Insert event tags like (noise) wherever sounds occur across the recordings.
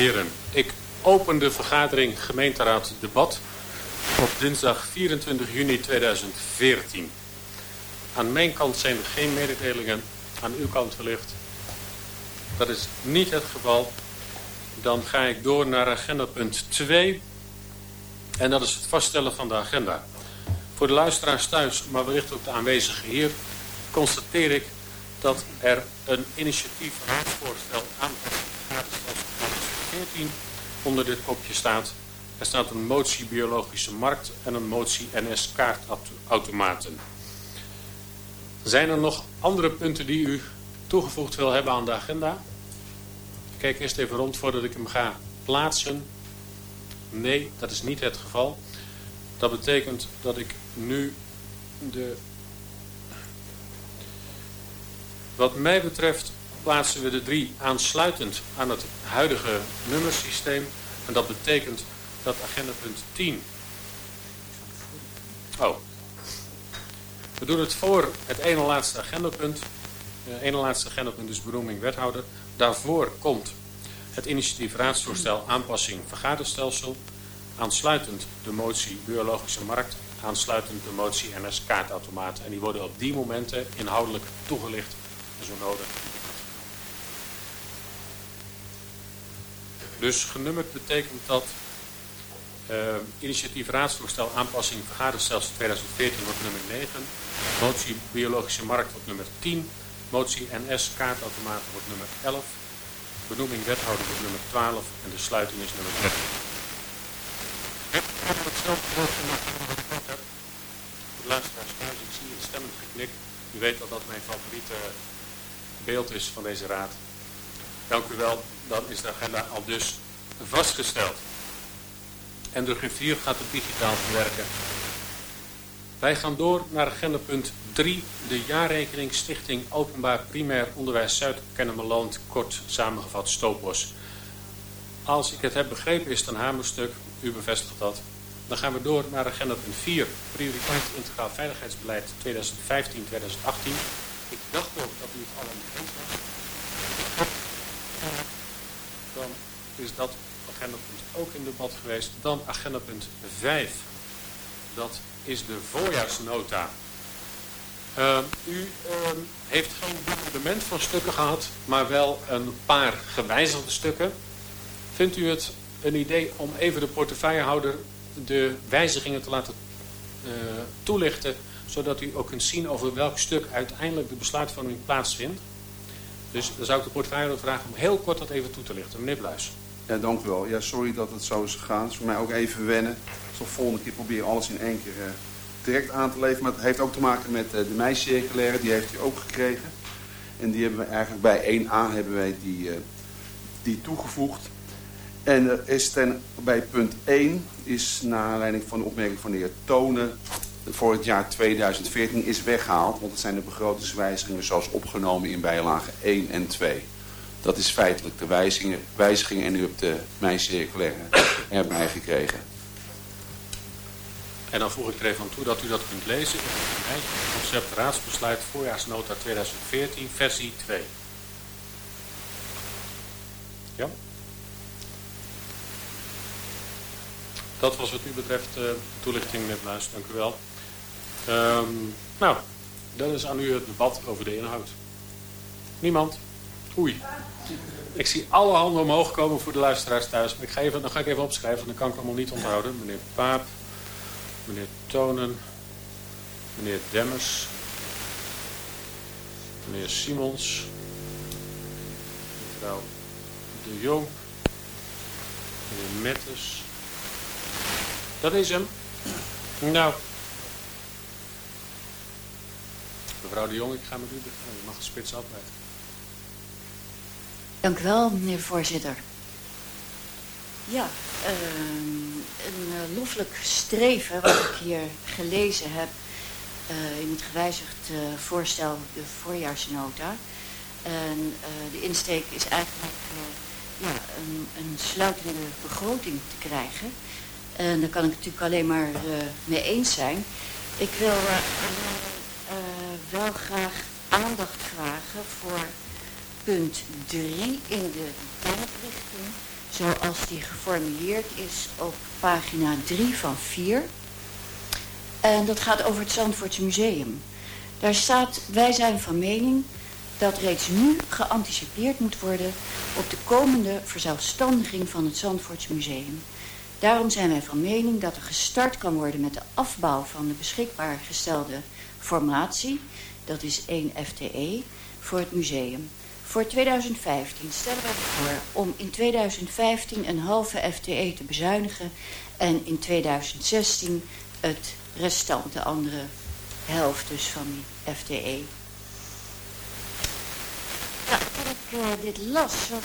heren, ik open de vergadering gemeenteraad debat op dinsdag 24 juni 2014. Aan mijn kant zijn er geen mededelingen, aan uw kant wellicht. Dat is niet het geval. Dan ga ik door naar agenda punt 2. En dat is het vaststellen van de agenda. Voor de luisteraars thuis, maar wellicht ook de aanwezigen hier, constateer ik dat er een initiatief raadsvoorstel aan 14 onder dit kopje staat. Er staat een motie biologische markt en een motie NS kaartautomaten. Zijn er nog andere punten die u toegevoegd wil hebben aan de agenda? Kijk eerst even rond voordat ik hem ga plaatsen. Nee, dat is niet het geval. Dat betekent dat ik nu de... Wat mij betreft plaatsen we de drie aansluitend aan het huidige nummersysteem. En dat betekent dat agenda punt 10... Oh. We doen het voor het ene laatste agendapunt. Het ene laatste agendapunt is benoeming wethouder. Daarvoor komt het initiatief raadsvoorstel aanpassing vergaderstelsel. Aansluitend de motie biologische markt. Aansluitend de motie NS kaartautomaat. En die worden op die momenten inhoudelijk toegelicht en zo nodig. Dus genummerd betekent dat uh, initiatief raadsvoorstel aanpassing vergaderstelsel 2014 wordt nummer 9. Motie biologische markt wordt nummer 10. Motie NS kaartautomaat wordt nummer 11. Benoeming wethouder wordt nummer 12 en de sluiting is nummer 13. Voor de luisteraars thuis, ik zie een stemmend geknik. U weet dat dat mijn favoriete beeld is van deze raad. Dank u wel, dan is de agenda al dus vastgesteld. En de griffier gaat het digitaal verwerken. Wij gaan door naar agenda punt 3, de jaarrekening Stichting Openbaar Primair Onderwijs Zuid-Kennemerland, kort samengevat Stoopbos. Als ik het heb begrepen is het een hamerstuk, u bevestigt dat. Dan gaan we door naar agenda punt 4, prioriteit integraal veiligheidsbeleid 2015-2018. Ik dacht ook dat u het allemaal bekend was. Dan is dat agendapunt ook in debat geweest. Dan agendapunt 5. Dat is de voorjaarsnota. Uh, u uh, heeft geen bombardement van stukken gehad, maar wel een paar gewijzigde stukken. Vindt u het een idee om even de portefeuillehouder de wijzigingen te laten uh, toelichten, zodat u ook kunt zien over welk stuk uiteindelijk de besluitvorming plaatsvindt? Dus dan zou ik de portefeuillehouder vragen om heel kort dat even toe te lichten. Meneer Bluis. Ja, dank u wel. Ja, sorry dat het zo is gegaan. Het is voor mij ook even wennen. Ik zal volgende keer proberen alles in één keer uh, direct aan te leveren. Maar het heeft ook te maken met uh, de meiscirculaire. Die heeft u ook gekregen. En die hebben we eigenlijk bij 1A hebben wij die, uh, die toegevoegd. En er is ten, bij punt 1 is naar aanleiding van de opmerking van de heer Tonen voor het jaar 2014 is weggehaald. Want het zijn de begrotingswijzigingen zoals opgenomen in bijlagen 1 en 2. Dat is feitelijk de wijzigingen, en u hebt de mijn circulaire erbij gekregen. En dan voeg ik er even aan toe dat u dat kunt lezen in het concept raadsbesluit voorjaarsnota 2014 versie 2. Ja? Dat was wat u betreft uh, toelichting met Luis. Dank u wel. Um, nou, dan is aan u het debat over de inhoud. Niemand? Oei. Ik zie alle handen omhoog komen voor de luisteraars thuis. Maar ik ga dan ga ik even opschrijven, dan kan ik allemaal niet onthouden. Meneer Paap, meneer Tonen, meneer Demmers, meneer Simons, mevrouw De Jong, meneer Mettes. Dat is hem. Nou, mevrouw De Jong, ik ga met u beginnen. Je mag de spits afblijven. Dank u wel, meneer voorzitter. Ja, uh, een uh, loffelijk streven wat ik hier gelezen heb uh, in het gewijzigd uh, voorstel, de voorjaarsnota. En de insteek is eigenlijk ja, een, een sluitende begroting te krijgen. En daar kan ik natuurlijk alleen maar mee eens zijn. Ik wil wel graag aandacht vragen voor punt 3 in de daadrichting zoals die geformuleerd is op pagina 3 van 4. En dat gaat over het Zandvoortse Museum. Daar staat, wij zijn van mening dat reeds nu geanticipeerd moet worden op de komende verzelfstandiging van het Zandvoortse Museum. Daarom zijn wij van mening dat er gestart kan worden met de afbouw van de beschikbaar gestelde formatie, dat is 1 FTE, voor het museum. Voor 2015 stellen wij voor om in 2015 een halve FTE te bezuinigen en in 2016 het restant, de andere helft dus van die FTE. Nou, toen ik uh, dit las, was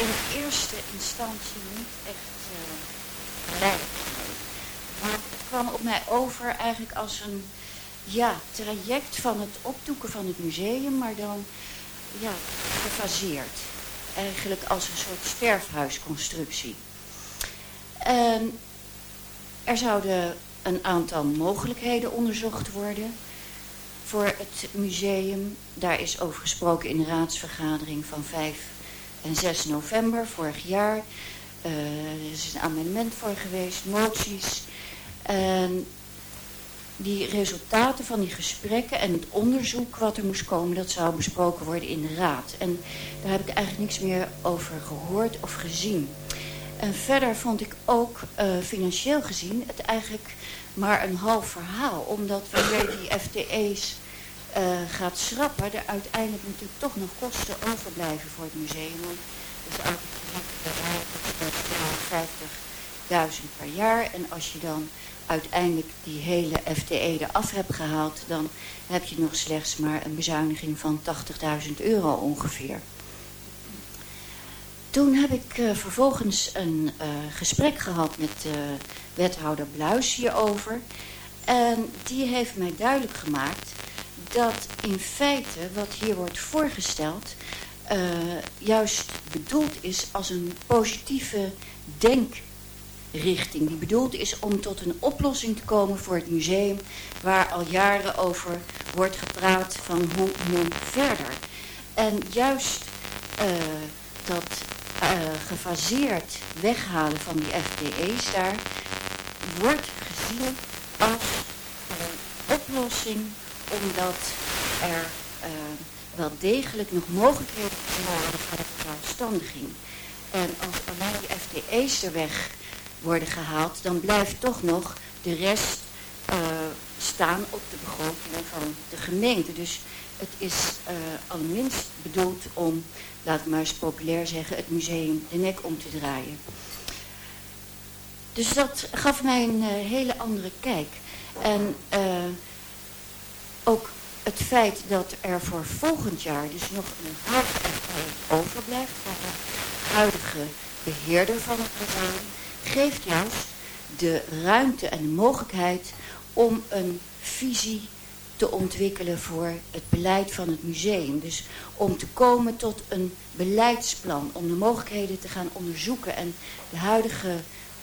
in eerste instantie niet echt uh, blij Maar het kwam op mij over eigenlijk als een ja, traject van het opdoeken van het museum, maar dan ja, gefaseerd. Eigenlijk als een soort sterfhuisconstructie. En er zouden een aantal mogelijkheden onderzocht worden voor het museum. Daar is over gesproken in de raadsvergadering van 5 en 6 november vorig jaar. Uh, er is een amendement voor geweest, moties. En die resultaten van die gesprekken en het onderzoek wat er moest komen, dat zou besproken worden in de raad. En daar heb ik eigenlijk niks meer over gehoord of gezien. En verder vond ik ook uh, financieel gezien het eigenlijk maar een half verhaal. Omdat wanneer die FTE's eh, gaat schrappen, er uiteindelijk natuurlijk toch nog kosten overblijven voor het museum. Want het is eigenlijk 50.000 per jaar. En als je dan uiteindelijk die hele FTE eraf hebt gehaald, dan heb je nog slechts maar een bezuiniging van 80.000 euro ongeveer. Toen heb ik uh, vervolgens een uh, gesprek gehad met uh, wethouder Bluis hierover. En die heeft mij duidelijk gemaakt dat in feite wat hier wordt voorgesteld... juist bedoeld is als een positieve denkrichting. Die bedoeld is om tot een oplossing te komen voor het museum... waar al jaren over wordt gepraat van hoe men verder. En juist dat uh, gefaseerd weghalen van die FTE's daar wordt gezien als een oplossing omdat er uh, wel degelijk nog mogelijkheden worden voor verstandiging. En als alleen die FTE's er weg worden gehaald, dan blijft toch nog de rest uh, staan op de begrotingen van de gemeente. Dus het is uh, allerminst bedoeld om laat ik maar eens populair zeggen, het museum de nek om te draaien. Dus dat gaf mij een uh, hele andere kijk. En ook het feit dat er voor volgend jaar dus nog een half overblijft van de huidige beheerder van het museum, geeft juist de ruimte en de mogelijkheid om een visie te ontwikkelen voor het beleid van het museum. Dus om te komen tot een beleidsplan, om de mogelijkheden te gaan onderzoeken. En de huidige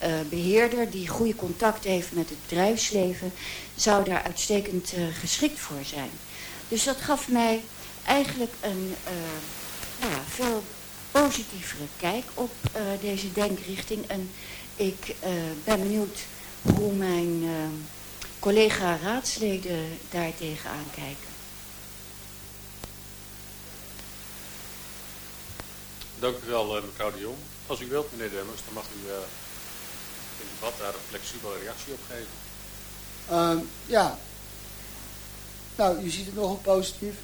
uh, beheerder, die goede contact heeft met het bedrijfsleven, zou daar uitstekend uh, geschikt voor zijn. Dus dat gaf mij eigenlijk een uh, nou, veel positievere kijk op deze denkrichting. En ik ben benieuwd hoe mijn collega-raadsleden daartegen aankijken. Dank u wel, eh, mevrouw de Jong. Als u wilt, meneer Demmers, dan mag u uh, in het debat daar een flexibele reactie op geven. Uh, ja. Nou, u ziet het nogal positief.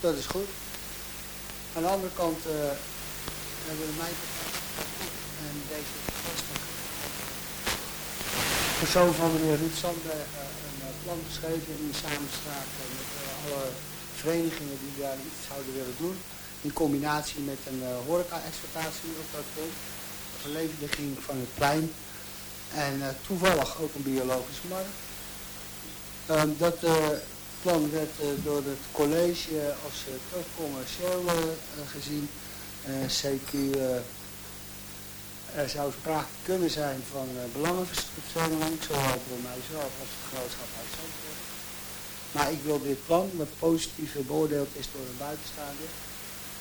Dat is goed. Aan de andere kant uh, hebben we mij en deze persoon van meneer Ruud Sandberg plan geschreven in samenspraak met uh, alle verenigingen die daar iets zouden willen doen. In combinatie met een uh, horeca-exploitatie op dat punt. Verlevendiging van het plein. En uh, toevallig ook een biologische markt. Um, dat plan werd door het college als te commercieel gezien. CQ er zou sprake kunnen zijn van uh, belangenverstrengeling, zowel voor mijzelf als het genootschap uit Maar ik wil dit plan, wat positief beoordeeld is door een buitenstaander,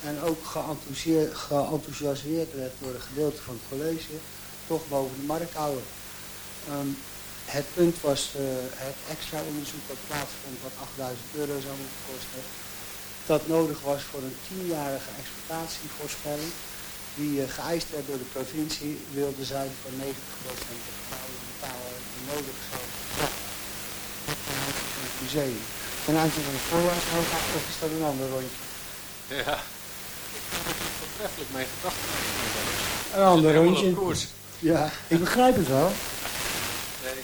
en ook geenthousiasmeerd werd door een gedeelte van het college, toch boven de markt houden. Ehm, het punt was uh, het extra onderzoek dat plaatsvond, wat 8000 euro zou moeten kosten, dat nodig was voor een tienjarige exploitatievoorspelling, die uh, geëist werd door de provincie, wilde zijn voor 90% te betalen die nodig zou zijn van het museum. Ten aanzien van de voorjaarsnota is dat een ander rondje? Ja, voortreffelijk mijn gedachten. Een ander rondje. Ja, ik begrijp het wel. Nee,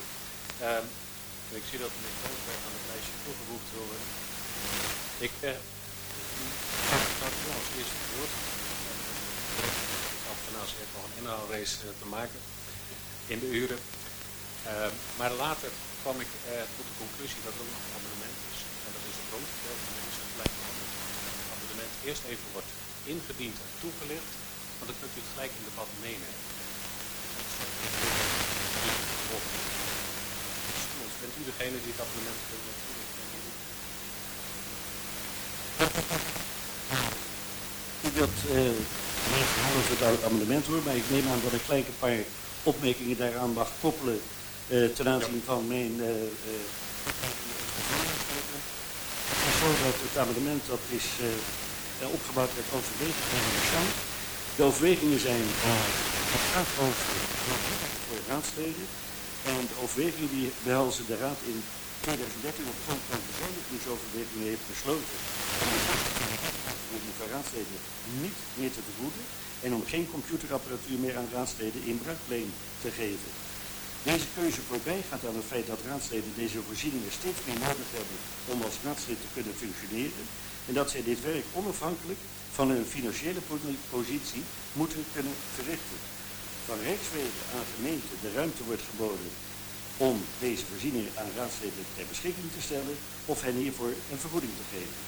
um, ik zie dat meneer Koosberg aan het lijstje toegevoegd wil worden. Ik uh, ga het als eerste woord. Een inhaalrace uh, te maken in de uren. Uh, maar later kwam ik uh, tot de conclusie dat er ook nog een amendement is. En dat is het rond. Dat is gelijk het amendement eerst even wordt ingediend en toegelicht. Want dan kunt u het gelijk in debat meenemen. Bent u degene die het abonnement wil Ik uh, over het amendement hoor, maar ik neem aan dat ik gelijk een paar opmerkingen daaraan mag koppelen uh, ten aanzien van mijn uh, voordat het amendement dat is uh, opgebouwd uit overwegingen van de. De overwegingen zijn het gaat over voor raadsleden en de overwegingen die behelzen de Raad in 2013 op grond van bezuinigingsoverwegingen heeft besloten om de raadsleden niet meer te vergoeden en om geen computerapparatuur meer aan raadsleden in bruikleen te geven. Deze keuze voorbij gaat aan het feit dat raadsleden deze voorzieningen steeds meer nodig hebben om als raadslid te kunnen functioneren en dat zij dit werk onafhankelijk van hun financiële positie moeten kunnen verrichten van Rijkswegen aan gemeenten de ruimte wordt geboden om deze voorzieningen aan raadsleden ter beschikking te stellen of hen hiervoor een vergoeding te geven.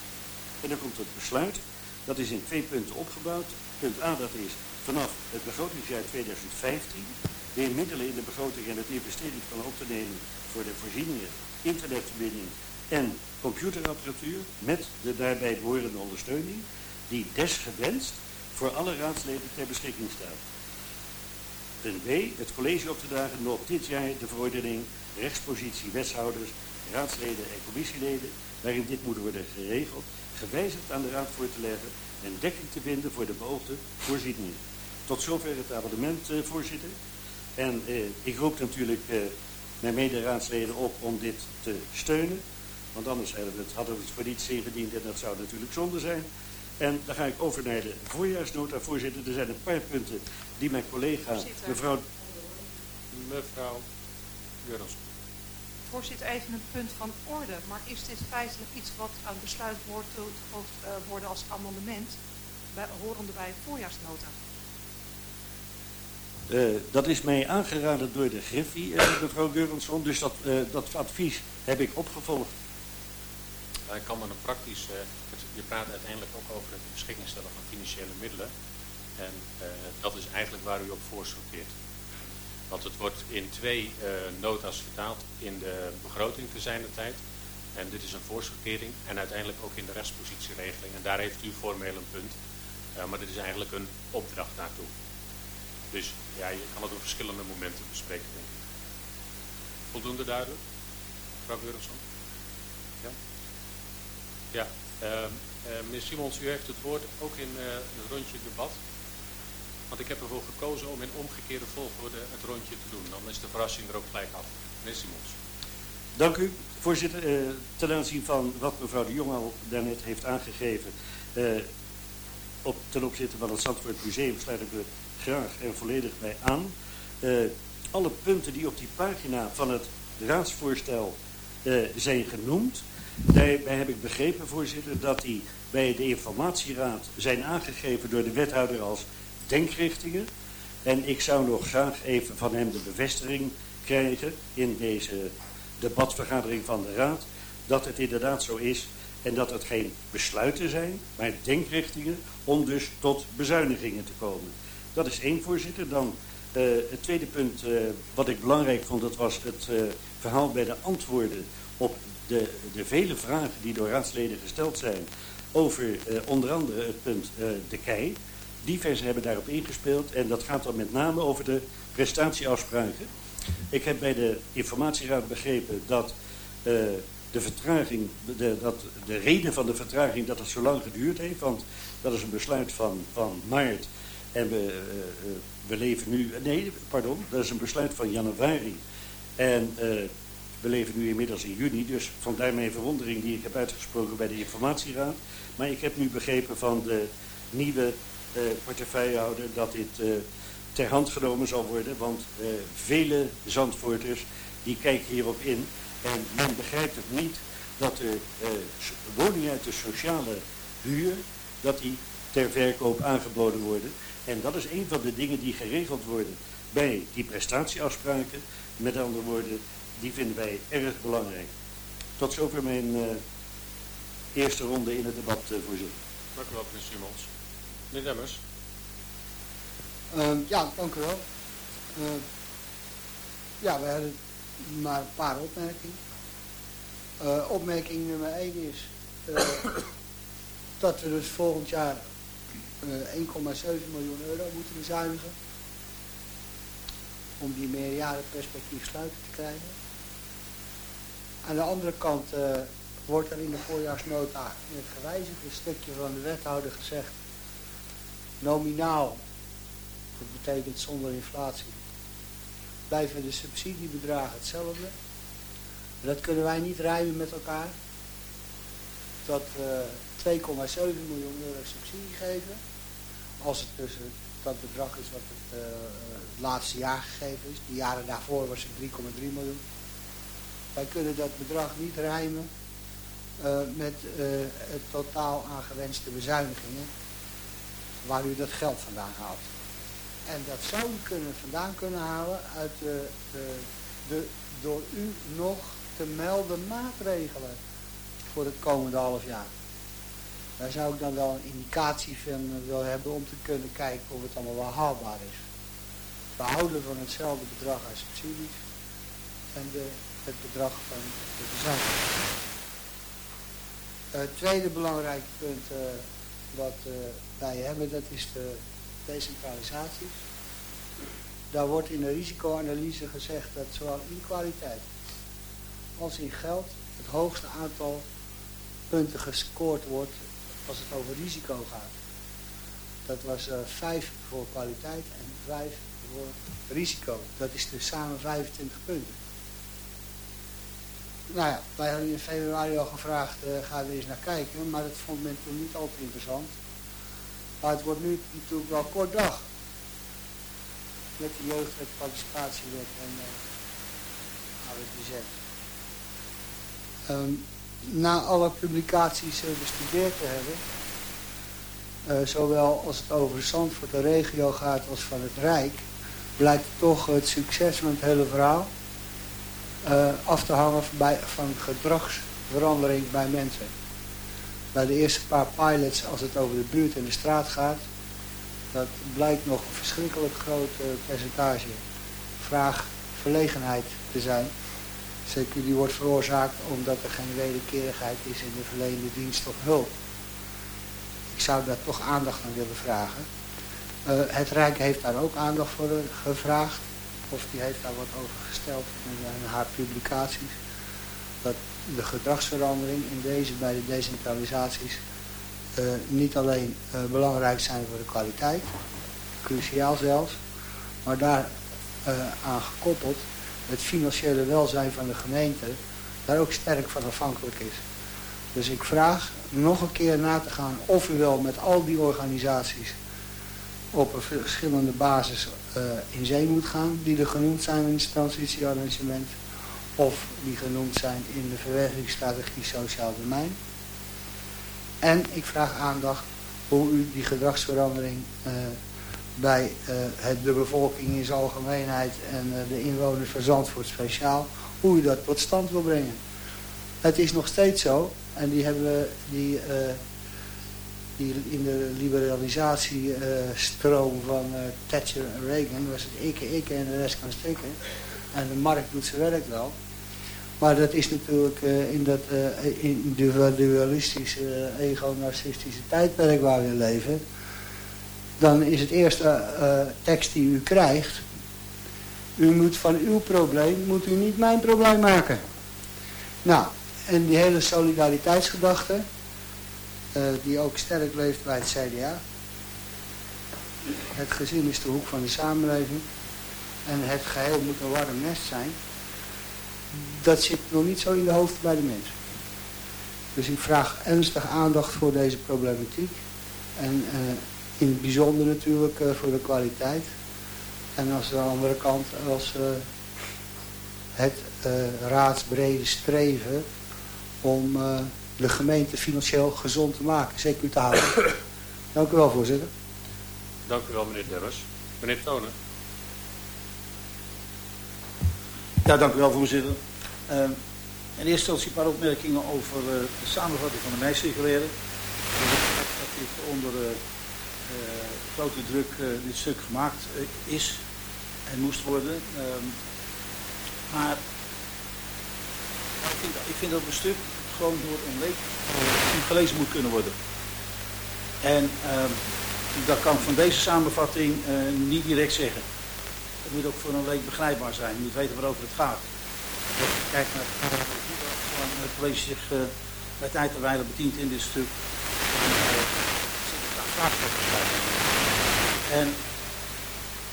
En dan komt het besluit, dat is in twee punten opgebouwd. Punt A, dat is vanaf het begrotingsjaar 2015 weer middelen in de begroting en het investeringsplan op te nemen voor de voorzieningen, internetverbinding en computerapparatuur met de daarbij behorende ondersteuning die desgewenst voor alle raadsleden ter beschikking staat. Ten B, het college op te dragen nog dit jaar de verordening rechtspositie wetshouders, raadsleden en commissieleden, waarin dit moet worden geregeld, gewijzigd aan de raad voor te leggen en dekking te vinden voor de beoogde voorzieningen. Tot zover het abonnement, eh, voorzitter. En eh, ik roep natuurlijk eh, mijn mederaadsleden op om dit te steunen. Want anders hadden we het, hadden we het voor niets ingediend en dat zou natuurlijk zonde zijn. En dan ga ik over naar de voorjaarsnota. Voorzitter, er zijn een paar punten die mijn collega, mevrouw... Mevrouw Jurgens. Voorzitter, even een punt van orde. Maar is dit feitelijk iets wat aan besluit wordt uh, worden als amendement, bij, horende bij voorjaarsnota? Uh, dat is mij aangeraden door de Griffie, uh, mevrouw Geurensson. Dus dat, uh, dat advies heb ik opgevolgd. Ik kan maar een praktisch je praat uiteindelijk ook over het beschikking stellen van financiële middelen. En uh, dat is eigenlijk waar u op voorsorteert. Want het wordt in twee uh, nota's vertaald in de begroting te zijn de tijd. En dit is een voorsortering en uiteindelijk ook in de rechtspositieregeling. En daar heeft u formeel een punt. Uh, maar dit is eigenlijk een opdracht daartoe. Dus ja, je kan het op verschillende momenten bespreken. Voldoende duidelijk? Mevrouw Geurensson? Ja? Ja, uh, uh, meneer Simons, u heeft het woord ook in uh, het rondje debat. Want ik heb ervoor gekozen om in omgekeerde volgorde het rondje te doen. Dan is de verrassing er ook gelijk af. Meneer Simons. Dank u, voorzitter. Uh, ten aanzien van wat mevrouw de Jong al daarnet heeft aangegeven... op, ten opzichte van het Zandvoort Museum sluit ik er graag en volledig bij aan. alle punten die op die pagina van het raadsvoorstel zijn genoemd... Daarbij heb ik begrepen, voorzitter, dat die bij de informatieraad zijn aangegeven door de wethouder als denkrichtingen. En ik zou nog graag even van hem de bevestiging krijgen in deze debatvergadering van de raad, dat het inderdaad zo is en dat het geen besluiten zijn, maar denkrichtingen om dus tot bezuinigingen te komen. Dat is één, voorzitter. Dan uh, het tweede punt uh, wat ik belangrijk vond, dat was het uh, verhaal bij de antwoorden op de, de vele vragen die door raadsleden gesteld zijn over onder andere het punt de kei. Diverse hebben daarop ingespeeld. En dat gaat dan met name over de prestatieafspraken. Ik heb bij de informatieraad begrepen dat de vertraging, de, dat, de reden van de vertraging dat het zo lang geduurd heeft, want dat is een besluit van, van maart. En we, uh, we leven nu, nee pardon, dat is een besluit van januari. En we leven nu inmiddels in juni, dus vandaar mijn verwondering die ik heb uitgesproken bij de informatieraad. Maar ik heb nu begrepen van de nieuwe portefeuillehouder dat dit ter hand genomen zal worden, want vele Zandvoorters die kijken hierop in en men begrijpt het niet dat er eh, woningen uit de sociale huur, dat die ter verkoop aangeboden worden. En dat is een van de dingen die geregeld worden bij die prestatieafspraken. Met andere woorden, die vinden wij erg belangrijk. Tot zover mijn eerste ronde in het debat, uh, voorzitter. Dank u wel, meneer Simons. Meneer Demmers. Uh, ja, dank u wel. ja, we hebben maar een paar opmerkingen. Uh, opmerking nummer 1 is uh, (coughs) dat we dus volgend jaar uh, eh, 1,7 miljoen euro moeten bezuinigen. Om die meerjarenperspectief sluiten te krijgen. Aan de andere kant wordt er in de voorjaarsnota in het gewijzigde stukje van de wethouder gezegd nominaal, dat betekent zonder inflatie, blijven de subsidiebedragen hetzelfde. Dat kunnen wij niet rijmen met elkaar. Dat we 2,7 miljoen euro subsidie geven. Als het tussen dat bedrag is wat het, het laatste jaar gegeven is. De jaren daarvoor was het 3,3 miljoen. Wij kunnen dat bedrag niet rijmen met het totaal aangewenste bezuinigingen. Waar u dat geld vandaan haalt. En dat zou u kunnen, vandaan kunnen halen uit de, de, door u nog te melden maatregelen voor het komende half jaar. Daar zou ik dan wel een indicatie van willen hebben om te kunnen kijken of het allemaal wel haalbaar is. Behouden van hetzelfde bedrag als subsidies en de, het bedrag van de bezuiniging. Het tweede belangrijke punt uh, wat wij hebben, dat is de decentralisaties. Daar wordt in de risicoanalyse gezegd dat zowel in kwaliteit als in geld het hoogste aantal punten gescoord wordt als het over risico gaat. Dat was uh, vijf voor kwaliteit en vijf voor risico. Dat is dus samen 25 punten. Nou ja, wij hadden in februari al gevraagd, uh, ga er eens naar kijken, maar dat vond men toen niet altijd interessant. Maar het wordt nu natuurlijk wel kort dag. Met de jeugdwet, participatiewet en uh, AWBZ. Um, na alle publicaties uh, bestudeerd te hebben, uh, zowel als het over Zandvoort, de regio gaat, als van het Rijk, blijkt toch het succes van het hele verhaal uh, af te hangen van gedragsverandering bij mensen bij de eerste paar pilots, als het over de buurt en de straat gaat, dat blijkt nog een verschrikkelijk groot uh, percentage vraagverlegenheid te zijn. Zeker die wordt veroorzaakt omdat er geen wederkerigheid is in de verleende dienst of hulp. Ik zou daar toch aandacht aan willen vragen. Uh, het Rijk heeft daar ook aandacht voor gevraagd. Of die heeft daar wat over gesteld in haar publicaties. Dat de gedragsverandering in deze bij de decentralisaties uh, niet alleen uh, belangrijk zijn voor de kwaliteit, cruciaal zelfs, maar daar uh, aan gekoppeld het financiële welzijn van de gemeente daar ook sterk van afhankelijk is. Dus ik vraag nog een keer na te gaan of u wel met al die organisaties op een verschillende basis in zee moet gaan, die er genoemd zijn in het transitiearrangement of die genoemd zijn in de verwerkingsstrategie sociaal domein. En ik vraag aandacht hoe u die gedragsverandering uh, bij uh, het, de bevolking in zijn algemeenheid en uh, de inwoners van Zandvoort speciaal, hoe u dat tot stand wil brengen. Het is nog steeds zo, en die hebben we die, die in de liberalisatiestroom van Thatcher en Reagan was het ikke, ikke en de rest kan strikken. En de markt doet zijn werk wel. Maar dat is natuurlijk uh, in dat uh, individualistische, uh, ego-narcistische tijdperk waar we leven. Dan is het eerste tekst die u krijgt. U moet van uw probleem, moet u niet mijn probleem maken. Nou, en die hele solidariteitsgedachte, die ook sterk leeft bij het CDA. Het gezin is de hoek van de samenleving. En het geheel moet een warm nest zijn dat zit nog niet zo in de hoofden bij de mensen. Dus ik vraag ernstig aandacht voor deze problematiek. En uh, in het bijzonder natuurlijk uh, voor de kwaliteit. En als de andere kant als uh, het raadsbrede streven om de gemeente financieel gezond te maken, zeker te houden. (coughs) Dank u wel, voorzitter. Dank u wel, meneer Demmers. Meneer Tonen. Ja, dank u wel, voorzitter. Uh, in eerste instantie een paar opmerkingen over uh, de samenvatting van de meiscirculaire. Dat dit onder uh, grote druk dit stuk gemaakt is en moest worden. Ehm, maar ik vind, ik vind, dat een stuk gewoon door een leek gelezen moet kunnen worden. En ehm, dat kan van deze samenvatting niet direct zeggen. Het moet ook voor een leek begrijpbaar zijn. Je moet weten waarover het gaat. Kijk naar het college zich bij tijd en wijle bedient in dit stuk. En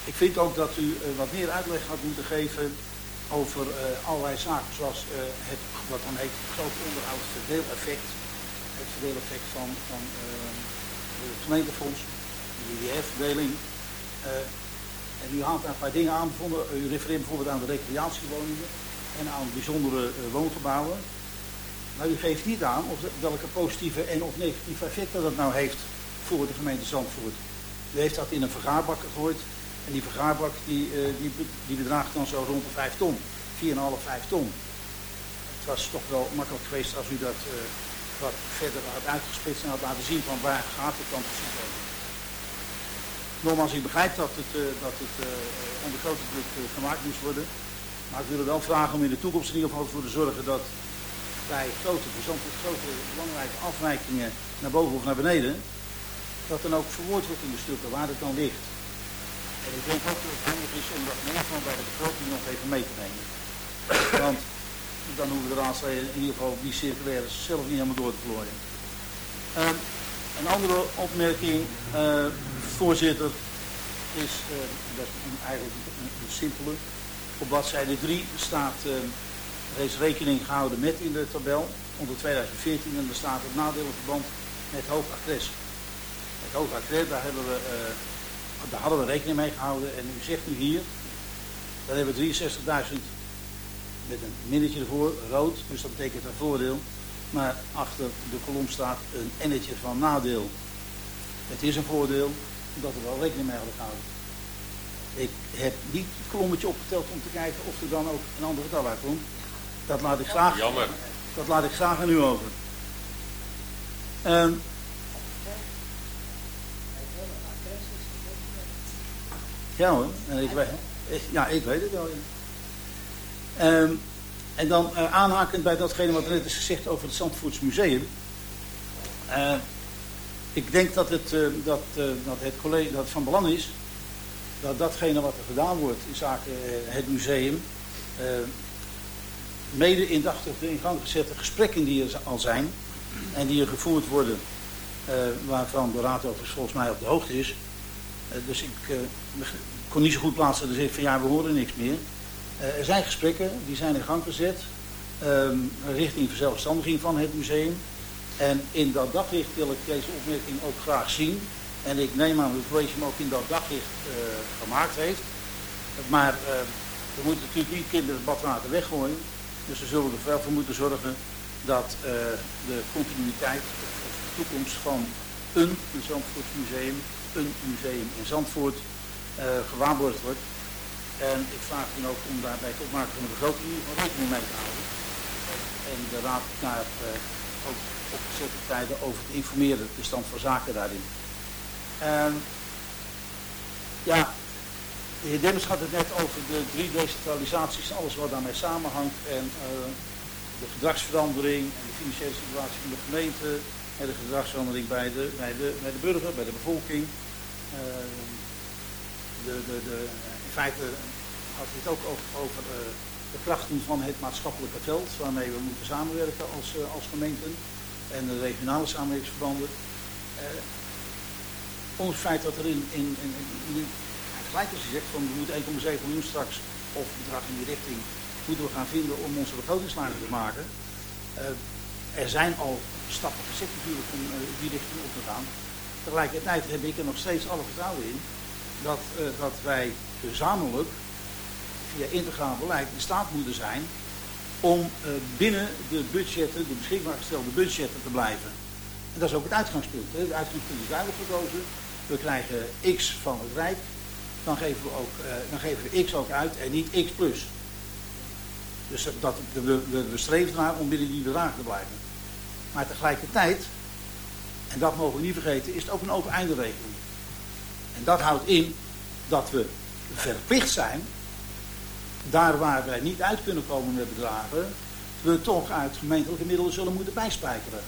ik vind ook dat u uh, wat meer uitleg had moeten geven over allerlei zaken, zoals het, wat dan heet, groot onderhoud verdeeleffect. Het verdeeleffect van, van het gemeentefonds, de IDF-verdeling. en u haalt daar een paar dingen aan. U refereert bijvoorbeeld aan de recreatiewoningen en aan bijzondere uh, woongebouwen. Maar u geeft niet aan of welke positieve en of negatieve effecten dat nou heeft voor de gemeente Zandvoort. U heeft dat in een vergaarbak gegooid en die vergaarbak die, uh, die, die bedraagt dan zo rond de 5 ton, 4,5, 5 ton. Het was toch wel makkelijk geweest als u dat uh, wat verder had uitgespitst en had laten zien van waar gaat het dan precies over. Nogmaals, ik begrijp dat het, uh, dat het onder grote druk gemaakt moest worden. Maar ik wil wel vragen om in de toekomst in ieder geval voor te zorgen dat bij grote, grote belangrijke afwijkingen naar boven of naar beneden, dat dan ook verwoord wordt in de stukken waar het dan ligt. En ik denk ook dat het handig is om dat meestal bij de begroting nog even mee te nemen. Want dan hoeven de raadsleden in ieder geval die circulaires zelf niet helemaal door te vlooien. Uh, een andere opmerking, uh, voorzitter, is, uh, dat is eigenlijk een, een simpele. Op bladzijde 3 staat, uh, rekening gehouden met in de tabel onder 2014 en er staat het nadelenverband met hoog agres. Met hoog agres, daar, hebben we, uh, daar hadden we rekening mee gehouden en u zegt nu hier, daar hebben we 63.000 met een minnetje ervoor, rood, dus dat betekent een voordeel. Maar achter de kolom staat een ennetje van nadeel. Het is een voordeel, omdat we wel rekening mee hadden gehouden. Ik heb niet het kolommetje opgeteld om te kijken of er dan ook een andere getal uitkomt. Dat laat ik graag, Jammer. Dat laat ik graag aan u over. Um, ja hoor, en ik weet, ja, ik weet het wel. Ja. Um, en dan uh, aanhakend bij datgene wat er net is gezegd over het Zandvoorts Museum. Uh, ik denk dat het, uh, dat, dat het college dat van belang is dat datgene wat er gedaan wordt in zaken eh, het museum, uh, mede indachtig de in gang gezette gesprekken die er al zijn en die er gevoerd worden, uh, waarvan de raad overigens volgens mij op de hoogte is. Dus ik kon niet zo goed plaatsen, dus ik van ja, we horen niks meer. er zijn gesprekken, die zijn in gang gezet, ehm, richting verzelfstandiging van het museum. En in dat daglicht wil ik deze opmerking ook graag zien. En ik neem aan dat college hem ook in dat daglicht uh, gemaakt heeft. Maar uh, we moeten natuurlijk niet kinderen het badwater weggooien. Dus we zullen er wel voor moeten zorgen dat uh, de continuïteit of de toekomst van een, Zandvoort museum, een museum in Zandvoort, gewaarborgd wordt. En ik vraag u ook om daar bij het opmaken van de begroting rekening mee te houden. En de raad daar ook op gezette tijden over te informeren, de stand van zaken daarin. Um, ja, de heer Demmers had het net over de drie decentralisaties, alles wat daarmee samenhangt. En uh, de gedragsverandering en de financiële situatie van de gemeente en de gedragsverandering bij de, bij de, bij de burger, bij de bevolking. de, de, de, in feite had het ook over, over de krachten van het maatschappelijke veld waarmee we moeten samenwerken als, als gemeenten en de regionale samenwerkingsverbanden. Uh, het feit dat er in, in, in, in gelijk als je zegt van we moeten 1,7 miljoen straks of bedrag in die richting moeten we gaan vinden om onze begrotingslijn te maken. Uh, er zijn al stappen gezet natuurlijk om uh, die richting op te gaan. Tegelijkertijd heb ik er nog steeds alle vertrouwen in dat, uh, dat wij gezamenlijk via integraal beleid in staat moeten zijn om binnen de budgetten, de beschikbaar gestelde budgetten te blijven. En dat is ook het uitgangspunt. Hè. Het uitgangspunt is duidelijk gekozen. We krijgen x van het Rijk, dan geven we, ook, uh, dan geven we x ook uit en niet x plus. Dus dat, we, we, streven ernaar om binnen die bedragen te blijven. Maar tegelijkertijd, en dat mogen we niet vergeten, is het ook een open einderekening. En dat houdt in dat we verplicht zijn, daar waar wij niet uit kunnen komen met bedragen, we toch uit gemeentelijke middelen zullen moeten bijspijkeren.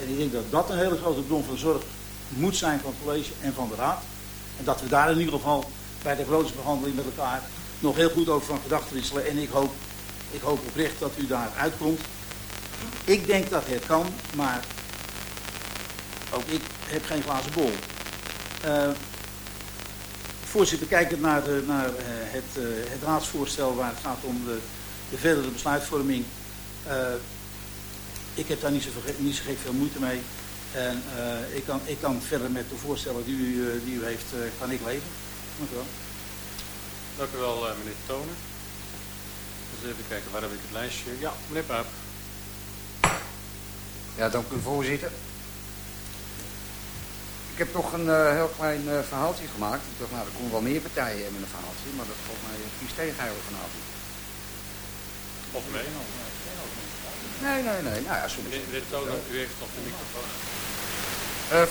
En ik denk dat dat een hele grote bron van zorg moet zijn van het college en van de raad. En dat we daar in ieder geval bij de begrotingsbehandeling met elkaar nog heel goed over van gedachten wisselen. En ik hoop, ik hoop oprecht dat u daar uitkomt. Ik denk dat het kan, maar ook ik heb geen glazen bol. Uh, voorzitter, kijkend naar, de, naar uh, het, uh, het, raadsvoorstel waar het gaat om de, de verdere besluitvorming. ik heb daar niet zo, niet zo gek veel moeite mee. En ik, kan, ik kan verder met de voorstellen die u, die u heeft, kan ik leven. Dank u wel. Dank u wel, uh, meneer Tonen. Dus even kijken, waar heb ik het lijstje? Ja, meneer Paap. Ja, dank u voorzitter. Ik heb toch een uh, heel klein uh, verhaaltje gemaakt. Ik dacht, nou, er komen wel meer partijen hebben een verhaaltje, maar dat valt mij vies tegen eigenlijk vanavond. Of mee? Nee, nee, nee. Nou ja, soms... Meneer, meneer Tonen, u heeft nog de microfoon. Uh,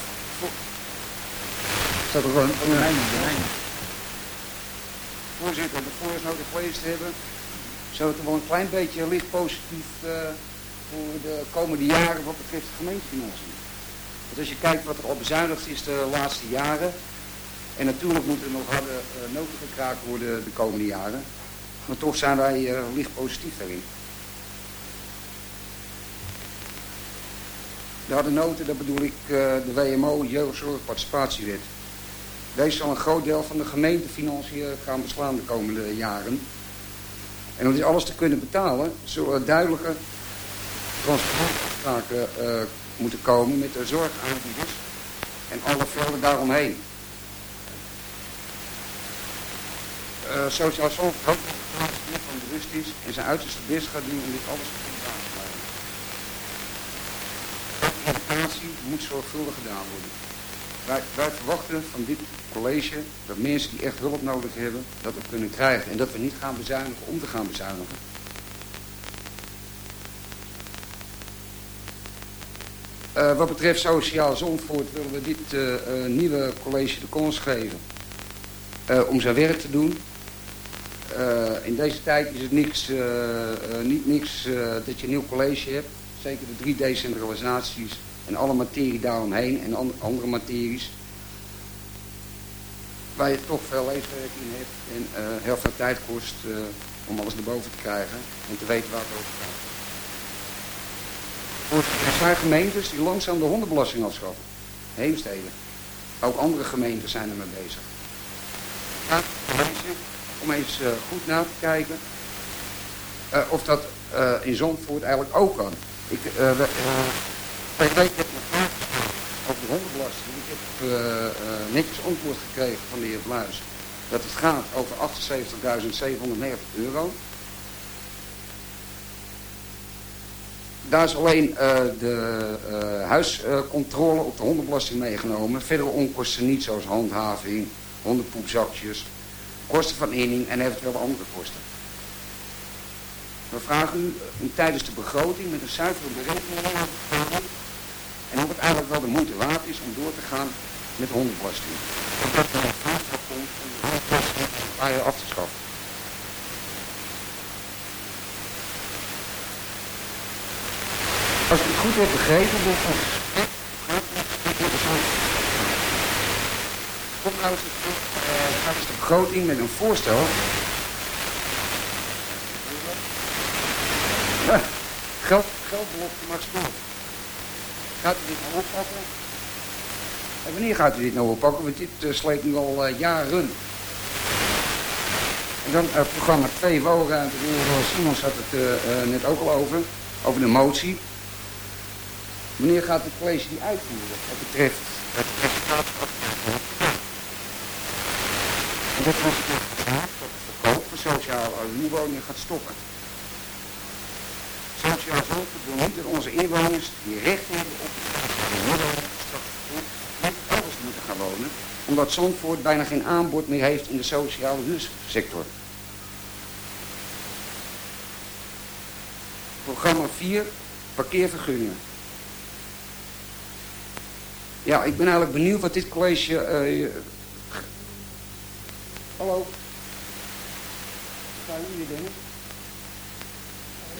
Staat er gewoon... Oh, nee, nee, nee voorzitter de voorsnoten gelezen hebben, zou het er wel een klein beetje licht positief uh, voor de komende jaren wat betreft de gemeentefinanciën. Want als je kijkt wat er al bezuinigd is de laatste jaren, en natuurlijk moeten er nog harde uh, noten gekraakt worden de komende jaren, maar toch zijn wij uh, licht positief daarin. De harde noten, dat bedoel ik de WMO, Jeugdzorgparticipatiewet. Deze zal een groot deel van de gemeentefinanciën gaan beslaan de komende jaren. En om dit alles te kunnen betalen, zullen duidelijke transportafspraken uh, moeten komen met de zorgaanbieders en alle velden daaromheen. Uh, Sociaal Zorg hoopt het van is en zijn uiterste best gaat doen om dit alles te kunnen aansluiten. De educatie moet zorgvuldig gedaan worden. Wij, verwachten van dit college dat mensen die echt hulp nodig hebben, dat we kunnen krijgen. En dat we niet gaan bezuinigen om te gaan bezuinigen. Uh, wat betreft Sociaal Zondvoort willen we dit uh, uh, nieuwe college de kans geven om zijn werk te doen. in deze tijd is het niks, niet niks dat je een nieuw college hebt. Zeker de drie decentralisaties en alle materie daaromheen en andere materies. Waar je toch veel leeswerk in hebt en uh, heel veel tijd kost uh, om alles erboven te krijgen en te weten waar het over gaat. Er zijn gemeentes die langzaam de hondenbelasting afschaffen. Heemsteden. Ook andere gemeenten zijn er mee bezig. Ja, om eens uh, goed na te kijken of dat in Zandvoort eigenlijk ook kan. Ik, weet het nog over de hondenbelasting. Ik heb uh, uh, netjes antwoord gekregen van de heer Bluis. Dat het gaat over 78.790 euro. Daar is alleen uh, de huiscontrole op de hondenbelasting meegenomen. Verdere onkosten niet, zoals handhaving, hondenpoepzakjes, kosten van inning en eventueel andere kosten. We vragen u om tijdens de begroting met een zuivere berekening en of het eigenlijk wel de moeite waard is om door te gaan met de hondenbelasting. Omdat er een voorstel komt om de hondenbelasting een paar jaar af te schaffen. Als ik het goed heb begrepen, dus komt nou straks de begroting met een voorstel. Ja, geld, geldbelofte mag spelen. Gaat u dit nou oppakken? En wanneer gaat u dit nou oppakken? Want dit uh, sleept nu al uh, jaren. En dan uh, programma 2 woonruimte. Simons had het net ook al over. Over de motie. Wanneer gaat het college die uitvoeren? Wat betreft het resultaat En dat was het gevraagd dat de verkoop van sociale huurwoningen gaat stoppen. Wil niet dat onze inwoners die recht hebben op de huurwoning niet elders moeten gaan wonen, omdat Zandvoort bijna geen aanbod meer heeft in de sociale huursector. Programma 4, parkeervergunningen. Ja, ik ben eigenlijk benieuwd wat dit college... Uh, Hallo. Wat jullie dingen?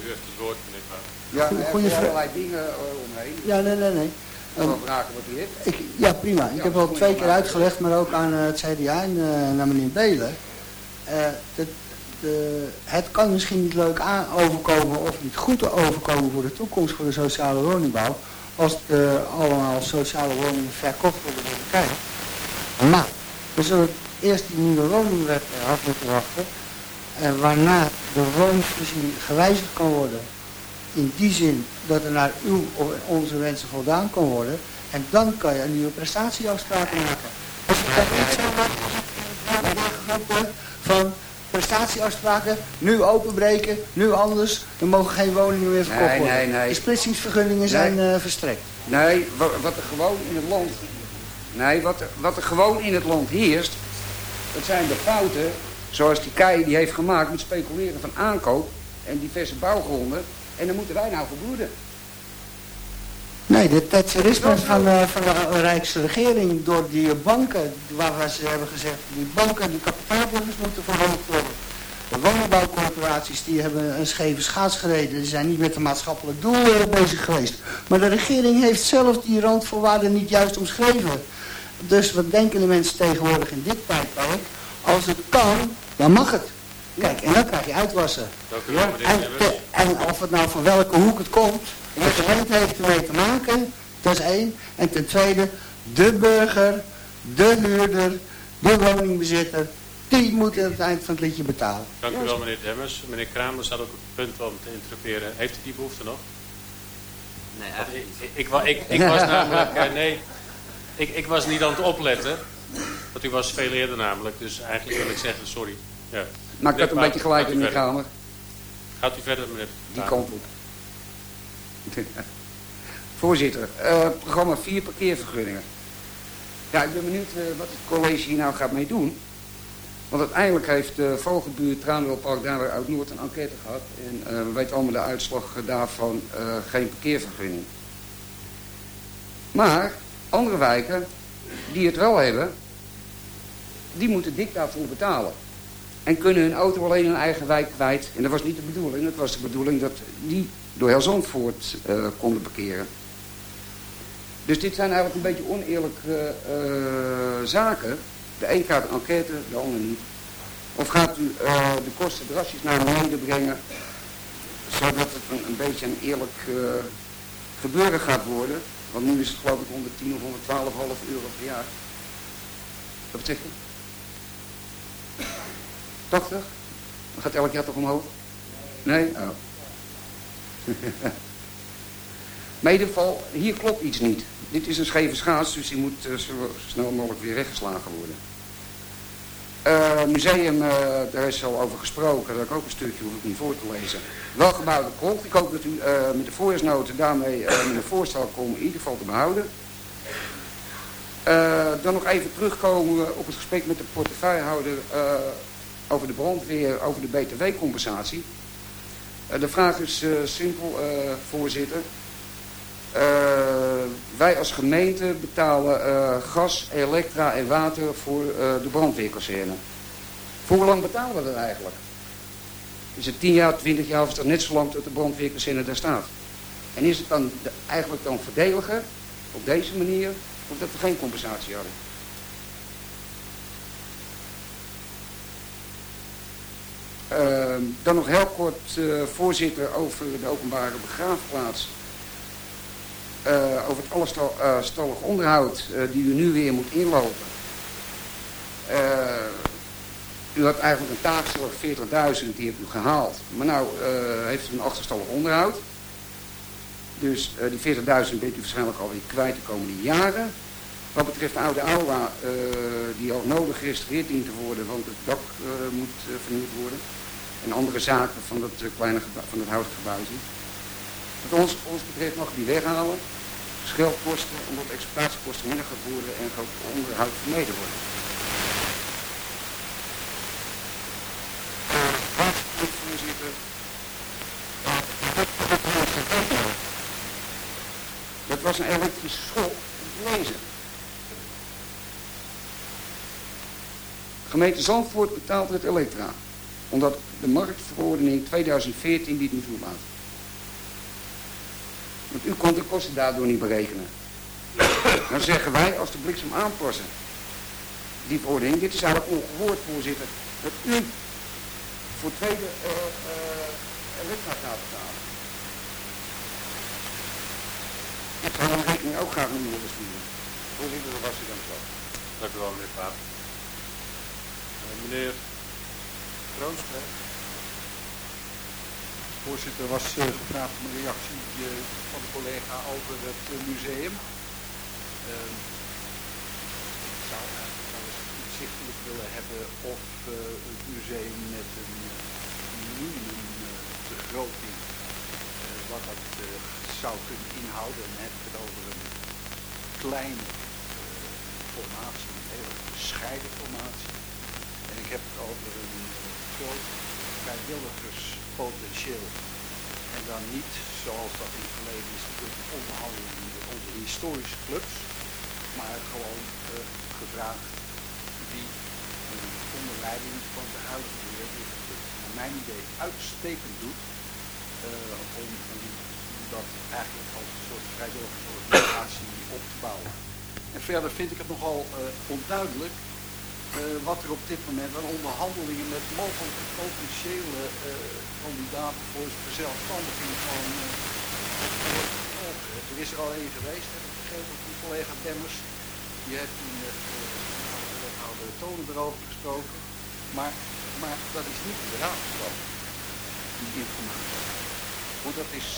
U heeft het woord, meneer Paap. Ja, goede allerlei dingen omheen. Ja, nee, nee, nee. Um, vragen wat u heeft. Ik, ja, prima. Ik ja, heb al twee keer uitgelegd, maar ook aan uh, het CDA en uh, naar meneer Belen. De, het kan misschien niet leuk aan overkomen of niet goed overkomen voor de toekomst voor de sociale woningbouw als de allemaal sociale woningen verkocht worden door de Kijk. Maar we zullen eerst die nieuwe woningwet af moeten wachten. En waarna de woningsvoorziening gewijzigd kan worden. In die zin dat er naar uw of onze wensen voldaan kan worden. En dan kan je een nieuwe prestatieafspraken maken. Als je dat niet zo maakt, van prestatieafspraken, nu openbreken, nu anders, dan mogen geen woningen meer verkocht nee, worden. Nee, nee. De splitsingsvergunningen zijn uh, verstrekt. Nee, wat, wat, er gewoon in het land... Nee, wat, wat er gewoon in het land heerst, dat zijn de fouten zoals die Kei die heeft gemaakt met speculeren van aankoop en diverse bouwgronden. En dan moeten wij nou verbloeden. Nee, de terrorisme van, uh, van de Rijksregering door die banken, waar ze hebben gezegd, die banken, die kapitaalborders moeten verhoogd worden. De woningbouwcorporaties die hebben een scheve schaats gereden. Die zijn niet met een maatschappelijk doel bezig geweest. Maar de regering heeft zelf die randvoorwaarden niet juist omschreven. Dus wat denken de mensen tegenwoordig in dit tijdperk? Als het kan, dan mag het. Kijk, en dan krijg je uitwassen. Ja, en, en of het nou van welke hoek het komt, de gemeente heeft ermee te maken, dat is één. En ten tweede, de burger, de huurder, de woningbezitter, die moet aan het eind van het liedje betalen. Dank u wel meneer Demmers. Meneer Kramer staat ook op het punt om te interruperen. Heeft u die behoefte nog? Nee, eigenlijk ik, ik, ik, ik, was namelijk, uh, nee, ik, ik was niet aan het opletten. Want u was veel eerder namelijk, dus eigenlijk wil ik zeggen sorry. Ja. Maar ik had een beetje gelijk in de kamer. Gaat u verder meneer? Die kant op. (laughs) Voorzitter, uh, programma 4 parkeervergunningen. Ja, ik ben benieuwd uh, wat het college hier nou gaat mee doen. Want uiteindelijk heeft de Vogelbuurt Traanwilpark daar uit Noord een enquête gehad. En uh, we weten allemaal de uitslag daarvan, geen parkeervergunning. Maar andere wijken die het wel hebben, die moeten dik daarvoor betalen. En kunnen hun auto alleen in hun eigen wijk kwijt. En dat was niet de bedoeling. Het was de bedoeling dat die door heel Zandvoort uh, konden parkeren. Dus dit zijn eigenlijk een beetje oneerlijke uh, zaken. De een gaat enquête, de ander niet. Of gaat u uh, de kosten drasjes naar beneden brengen, zodat het een, beetje een eerlijk gebeuren gaat worden. Want nu is het geloof ik 110 of 112,5 euro per jaar. Wat je? 80? Dat gaat elk jaar toch omhoog? Nee? Oh. (laughs) hier klopt iets niet. Dit is een scheve schaats, dus die moet uh, zo snel mogelijk weer weggeslagen worden. Uh, museum, uh, daar is al over gesproken, daar ik ook een stukje, hoef ik niet voor te lezen. Welgebouwde krocht, ik hoop dat u met de voorjaarsnoten daarmee met een voorstel komen in ieder geval te behouden. Dan nog even terugkomen op het gesprek met de portefeuillehouder over de brandweer, over de btw-compensatie. Uh, de vraag is simpel, voorzitter. wij als gemeente betalen gas, elektra en water voor de brandweerkazerne. Voor hoe lang betalen we dat eigenlijk? Is het 10 jaar, 20 jaar of is dat net zo lang dat de brandweerkazerne daar staat? En is het dan eigenlijk dan verdediger op deze manier of dat we geen compensatie hadden? Ehm, dan nog heel kort, eh, voorzitter, over de openbare begraafplaats. Eh, over het allerstallig onderhoud eh, die u nu weer moet inlopen. U had eigenlijk een taakstellig 40.000, die hebt u gehaald. Maar nou heeft u een achterstallig onderhoud. Dus eh, die 40.000 bent u waarschijnlijk alweer kwijt de komende jaren. Wat betreft de oude aula, eh, die al nodig gerestaureerd dient te worden, want het dak eh, moet vernieuwd worden. En andere zaken van dat kleine van het houten. Wat ons, ons betreft mag die weghalen. Scheldkosten, omdat exploitatiekosten minder worden en gaat onderhoud vermeden worden. Voorzitter. Een elektrische schok lezen. Gemeente Zandvoort betaalt het elektra. Omdat de marktverordening 2014 niet moet toelaten. Want u kon de kosten daardoor niet berekenen. Dan zeggen wij, als de bliksem aanpassen, die verordening, dit is eigenlijk ongehoord, voorzitter, dat u voor tweede uh, uh, elektra gaat betalen. Ik zou mijn rekening ook graag u willen sturen. Voorzitter, dat was u dan zo. Dank u wel, meneer Paap. Uh, meneer Kroonsberg. Voorzitter, er was uh, gevraagd om een reactie uh, van de collega over het uh, museum. Ehm, ik zou eigenlijk wel eens inzichtelijk willen hebben of het museum met een minimumbegroting, wat dat zou kunnen inhouden. Dan heb ik het over een kleine formatie, een hele bescheiden formatie. En ik heb het over een groot vrijwilligerspotentieel. En dan niet, zoals dat in het verleden is, natuurlijk onderhandelingen met onze historische clubs, maar gewoon uh, gevraagd die uh, onder leiding van de huidige beheer, die het naar mijn idee uitstekend doet, uh, om, om dat eigenlijk als een soort vrijwilligersorganisatie op te bouwen. En verder vind ik het nogal onduidelijk uh, wat er op dit moment aan onderhandelingen met mogelijke potentiële uh, kandidaten voor verzelfstandiging van Er is er al één geweest, heb ik begrepen, van collega Demmers. Die heeft toen met wethouder Tonen erover gesproken. Maar, maar dat is niet in de raad gekomen, die informatie. Want dat is...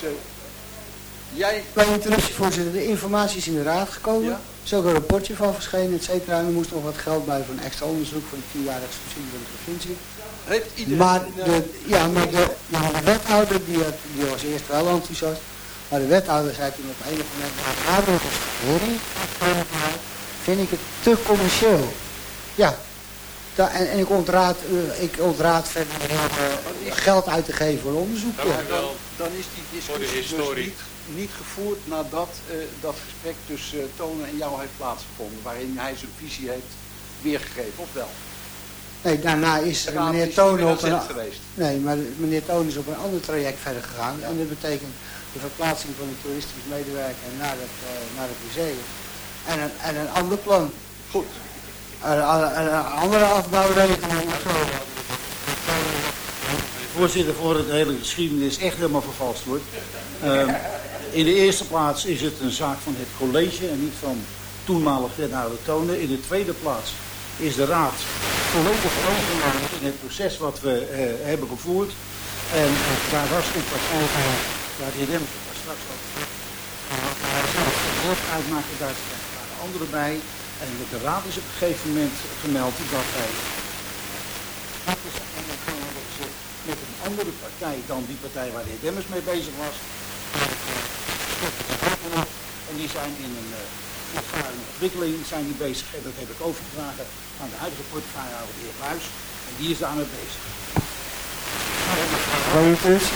Jij... Kleine interruptie, voorzitter. De informatie is in de raad gekomen. Ja? Er is ook een rapportje van verschenen, et cetera. En er moest nog wat geld bij voor een extra onderzoek voor de tienjarige subsidie van de provincie. Heeft iedereen... Maar de, ja, maar de, ja, maar de wethouder, die, had, die was eerst wel enthousiast. Maar de wethouder zei toen op enig moment, na de vind ik het te commercieel. Ja. Da, en, en ik ontraad, uh, ik ontraad verder uh, geld uit te geven voor onderzoek. Dan, dan, dan is die discussie dus niet, niet gevoerd nadat uh, dat gesprek tussen uh, Tonen en jou heeft plaatsgevonden. Waarin hij zijn visie heeft weergegeven, of wel? Nee, daarna is De meneer Tonen op een... geweest. Nee, maar meneer Tonen is op een ander traject verder gegaan. Ja. En dat betekent de verplaatsing van de toeristisch medewerker naar het, naar het museum. En een, en een ander plan. Goed. Een, een, een andere afbouwregeling. Voorzitter, voor het hele geschiedenis echt helemaal vervalst wordt. In de eerste plaats is het een zaak van het college en niet van toenmalig wethouder Tonen. In de tweede plaats is de raad volledig overgenomen in het proces wat we uh, hebben gevoerd. En uh, daar was een partij waar de heer was straks al het uitmaken, daar waren anderen bij. En de raad is op een gegeven moment gemeld dat wij met een andere partij dan die partij waar de heer Demmers mee bezig was. En die zijn in een uh, ontwikkeling zijn die bezig. En dat heb ik overgedragen aan de huidige portefeuillehouder, de heer Buis. En die is daarmee bezig.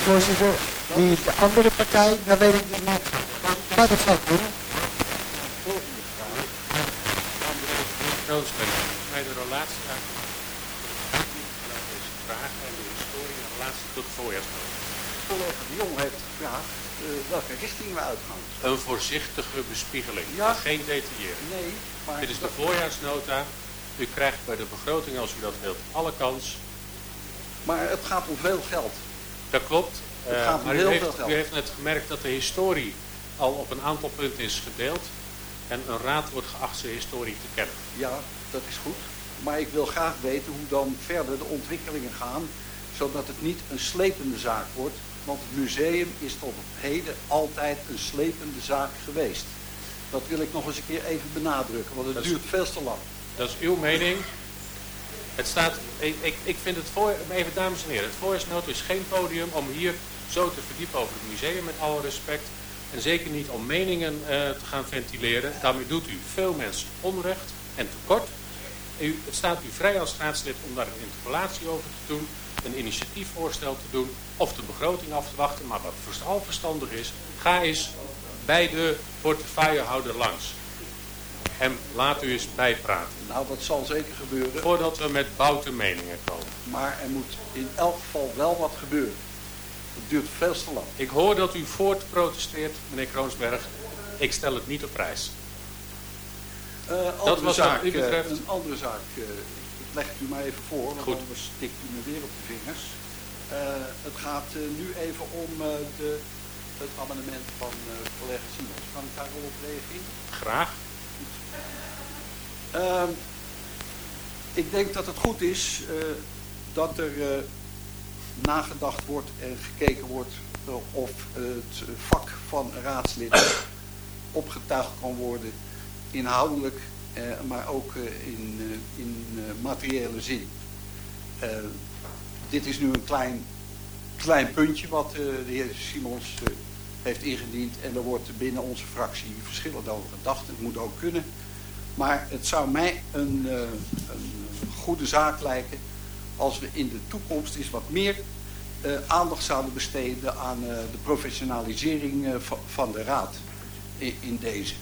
Voorzitter, die de andere partij, dat weet ik niet. Maar dat zou kunnen. Kroonsberg, mij de relatie uit deze vraag en de historie in relatie tot de voorjaarsnota. collega de Jong heeft gevraagd welke richting we uitgaan. Een voorzichtige bespiegeling, ja. geen detaillering. Nee, maar... Dit is de voorjaarsnota. U krijgt bij de begroting, als u dat wilt, alle kans. Maar het gaat om veel geld. Dat klopt. Het gaat om maar heel u heeft, veel geld. u heeft net gemerkt dat de historie al op een aantal punten is gedeeld. En een raad wordt geacht zijn historie te kennen. Ja, dat is goed. Maar ik wil graag weten hoe dan verder de ontwikkelingen gaan. Zodat het niet een slepende zaak wordt. Want het museum is tot op heden altijd een slepende zaak geweest. Dat wil ik nog eens een keer even benadrukken. Want het Dat is- duurt veel te lang. Dat is uw mening. Het staat, ik, ik, ik vind het voor, even dames en heren, het voorjaarsnood is geen podium om hier zo te verdiepen over het museum met alle respect. En zeker niet om meningen eh, te gaan ventileren. Daarmee doet u veel mensen onrecht en tekort. U, het staat u vrij als raadslid om daar een interpellatie over te doen, een initiatiefvoorstel te doen of de begroting af te wachten. Maar wat vooral verstandig is, ga eens bij de portefeuillehouder langs. En laat u eens bijpraten. Nou, dat zal zeker gebeuren. Voordat we met bouten meningen komen. Maar er moet in elk geval wel wat gebeuren. Het duurt veel te lang. Ik hoor dat u voort protesteert, meneer Kroonsberg. Ik stel het niet op prijs. Eh, andere was wat u eh, betreft. een andere zaak. eh, leg het u maar even voor, want Goed. anders stikt u me weer op de vingers. Eh, het gaat eh, nu even om eh, de, het amendement van collega Simons. Kan ik daarop reageren? Graag. Ehm, ik denk dat het goed is dat er nagedacht wordt en gekeken wordt of het vak van raadslid opgetuigd kan worden inhoudelijk, maar ook eh, in, eh, in eh, materiële zin. Eh, dit is nu een klein, klein puntje wat eh, de heer Simons eh, heeft ingediend en er wordt binnen onze fractie verschillend over gedacht. Het moet ook kunnen. Maar het zou mij een, eh, een goede zaak lijken als we in de toekomst eens wat meer eh, aandacht zouden besteden aan eh, de professionalisering eh, van, de raad in deze.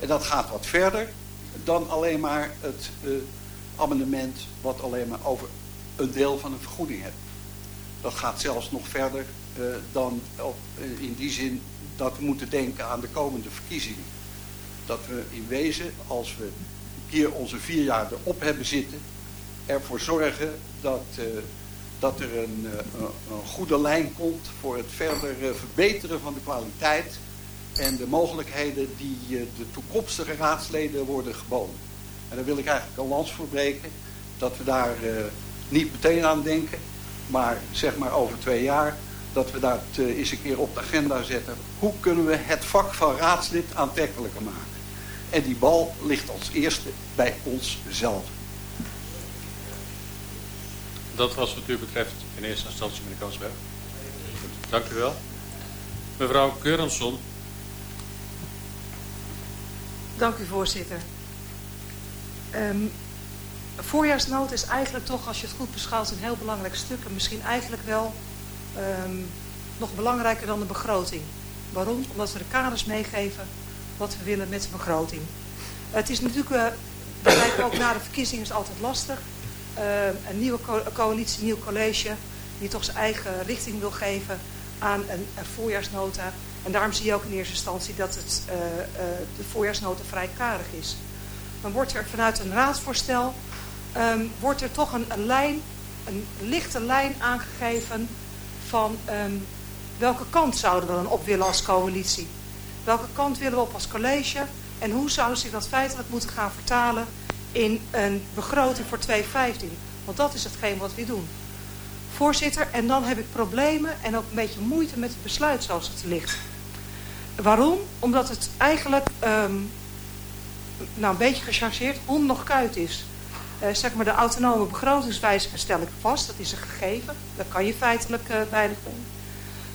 En dat gaat wat verder dan alleen maar het eh, amendement wat alleen maar over een deel van een vergoeding hebt. Dat gaat zelfs nog verder eh, dan op, eh, in die zin dat we moeten denken aan de komende verkiezingen dat we in wezen, als we hier onze vier jaar erop hebben zitten, ervoor zorgen dat, dat er een, een, goede lijn komt voor het verder verbeteren van de kwaliteit en de mogelijkheden die eh, de toekomstige raadsleden worden geboden. En daar wil ik eigenlijk een lans voor breken, dat we daar eh, niet meteen aan denken, maar zeg maar over twee jaar, dat we dat eh, eens een keer op de agenda zetten. Hoe kunnen we het vak van raadslid aantrekkelijker maken? En die bal ligt als eerste bij ons zelf. Dat was wat u betreft in eerste instantie, meneer Kansberg. Dank u wel. Mevrouw Keurensson, Dank u, voorzitter. Ehm voorjaarsnood is eigenlijk toch, als je het goed beschouwt, een heel belangrijk stuk. En misschien eigenlijk wel ehm, nog belangrijker dan de begroting. Waarom? Omdat we de kaders meegeven wat we willen met de begroting. Het is natuurlijk, we kijken ook na de verkiezingen, altijd lastig. Eh, een nieuwe co- coalitie, een nieuw college, die toch zijn eigen richting wil geven aan een voorjaarsnota. En daarom zie je ook in eerste instantie dat het, eh, eh, de voorjaarsnota vrij karig is. Dan wordt er vanuit een raadsvoorstel ehm, wordt er toch een, een lijn, een lichte lijn aangegeven van ehm, welke kant zouden we dan op willen als coalitie. Welke kant willen we op als college en hoe zou zich dat feitelijk moeten gaan vertalen in een begroting voor 2015. Want dat is hetgeen wat we doen. Voorzitter, en dan heb ik problemen en ook een beetje moeite met het besluit zoals het ligt. Waarom? Omdat het eigenlijk, ehm, nou een beetje gechargeerd, hond nog kuit is. Eh, zeg maar de autonome begrotingswijziging stel ik vast, dat is een gegeven. Dat kan je feitelijk eh bij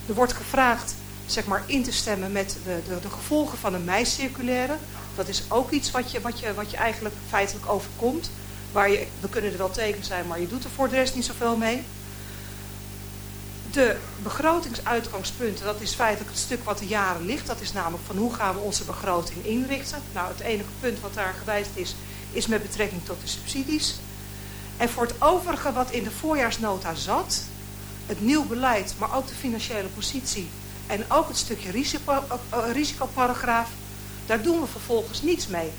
Er wordt gevraagd zeg maar, in te stemmen met de, de, de gevolgen van een meicirculaire. Dat is ook iets wat je, wat, je, wat je eigenlijk feitelijk overkomt. Waar je, we kunnen er wel tegen zijn, maar je doet er voor de rest niet zoveel mee. De begrotingsuitgangspunten, dat is feitelijk het stuk wat de jaren ligt. Dat is namelijk van hoe gaan we onze begroting inrichten. Nou, het enige punt wat daar gewijzigd is, is met betrekking tot de subsidies. En voor het overige wat in de voorjaarsnota zat, het nieuw beleid, maar ook de financiële positie en ook het stukje risico, uh, risicoparagraaf, daar doen we vervolgens niets mee.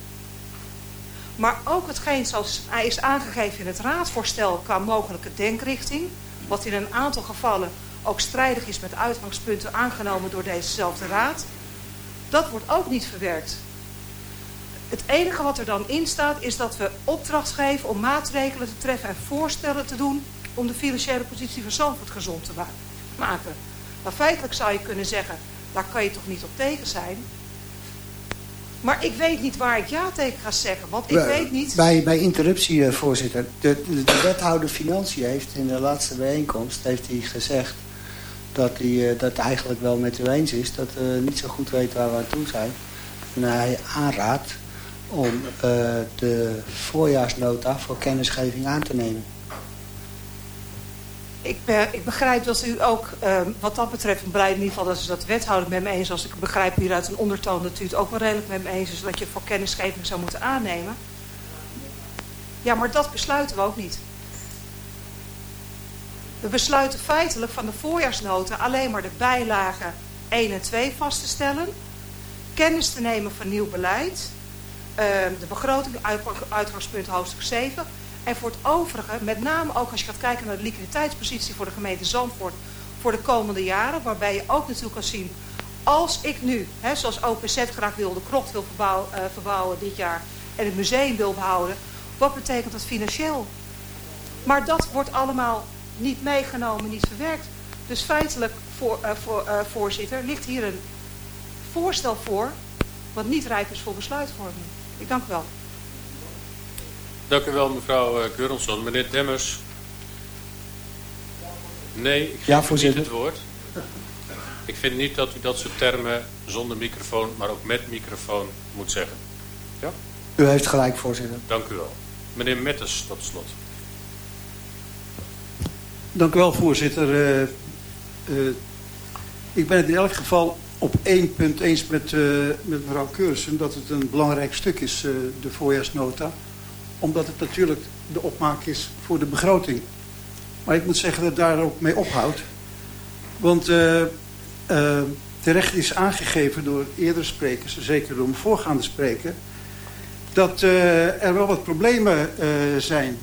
Maar ook hetgeen zoals is aangegeven in het raadvoorstel qua mogelijke denkrichting, wat in een aantal gevallen ook strijdig is met uitgangspunten aangenomen door dezezelfde raad, dat wordt ook niet verwerkt. Het enige wat er dan in staat is dat we opdracht geven om maatregelen te treffen en voorstellen te doen om de financiële positie van Zandvoort gezond te maken. Maar feitelijk zou je kunnen zeggen, daar kan je toch niet op tegen zijn. Maar ik weet niet waar ik ja tegen ga zeggen, want ik weet niet... Bij, bij interruptie, eh, voorzitter. De, de, de, wethouder Financiën heeft in de laatste bijeenkomst heeft hij gezegd dat hij uh, dat eigenlijk wel met u eens is. Dat we niet zo goed weet waar we aan toe zijn. En hij aanraadt om uh, de voorjaarsnota voor kennisgeving aan te nemen ik, ik, begrijp dat u ook um, wat dat betreft, een blij in ieder geval dat ze dat wethouder met me eens. Als ik begrijp hier uit een ondertoon dat u het ook wel redelijk met me eens is dat je voor kennisgeving zou moeten aannemen. Ja, maar dat besluiten we ook niet. We besluiten feitelijk van de voorjaarsnota alleen maar de bijlagen 1 en 2 vast te stellen. Kennis te nemen van nieuw beleid. Ehm, de begroting, uitgangspunt hoofdstuk 7 en voor het overige, met name ook als je gaat kijken naar de liquiditeitspositie voor de gemeente Zandvoort voor de komende jaren. Waarbij je ook natuurlijk kan zien, als ik nu, hè, zoals OPZ graag wil, de krocht wil verbouwen, uh, verbouwen dit jaar en het museum wil behouden. Wat betekent dat financieel? Maar dat wordt allemaal niet meegenomen, niet verwerkt. Dus feitelijk, voor, uh, voor, uh, voorzitter, ligt hier een voorstel voor wat niet rijp is voor besluitvorming. Ik dank u wel. Dank u wel, mevrouw Keuronsson. Meneer Demmers. Nee, ik ja, geef niet het woord. Ik vind niet dat u dat soort termen zonder microfoon, maar ook met microfoon moet zeggen. Ja? U heeft gelijk, voorzitter. Dank u wel. Meneer Metters, tot slot. Dank u wel, voorzitter. Uh, uh, ik ben het in elk geval op één punt eens met, uh, met mevrouw Keursen... dat het een belangrijk stuk is, de voorjaarsnota omdat het natuurlijk de opmaak is voor de begroting. Maar ik moet zeggen dat het daar ook mee ophoudt. Want terecht is aangegeven door eerdere sprekers, zeker door mijn voorgaande spreker... dat er wel wat problemen zijn.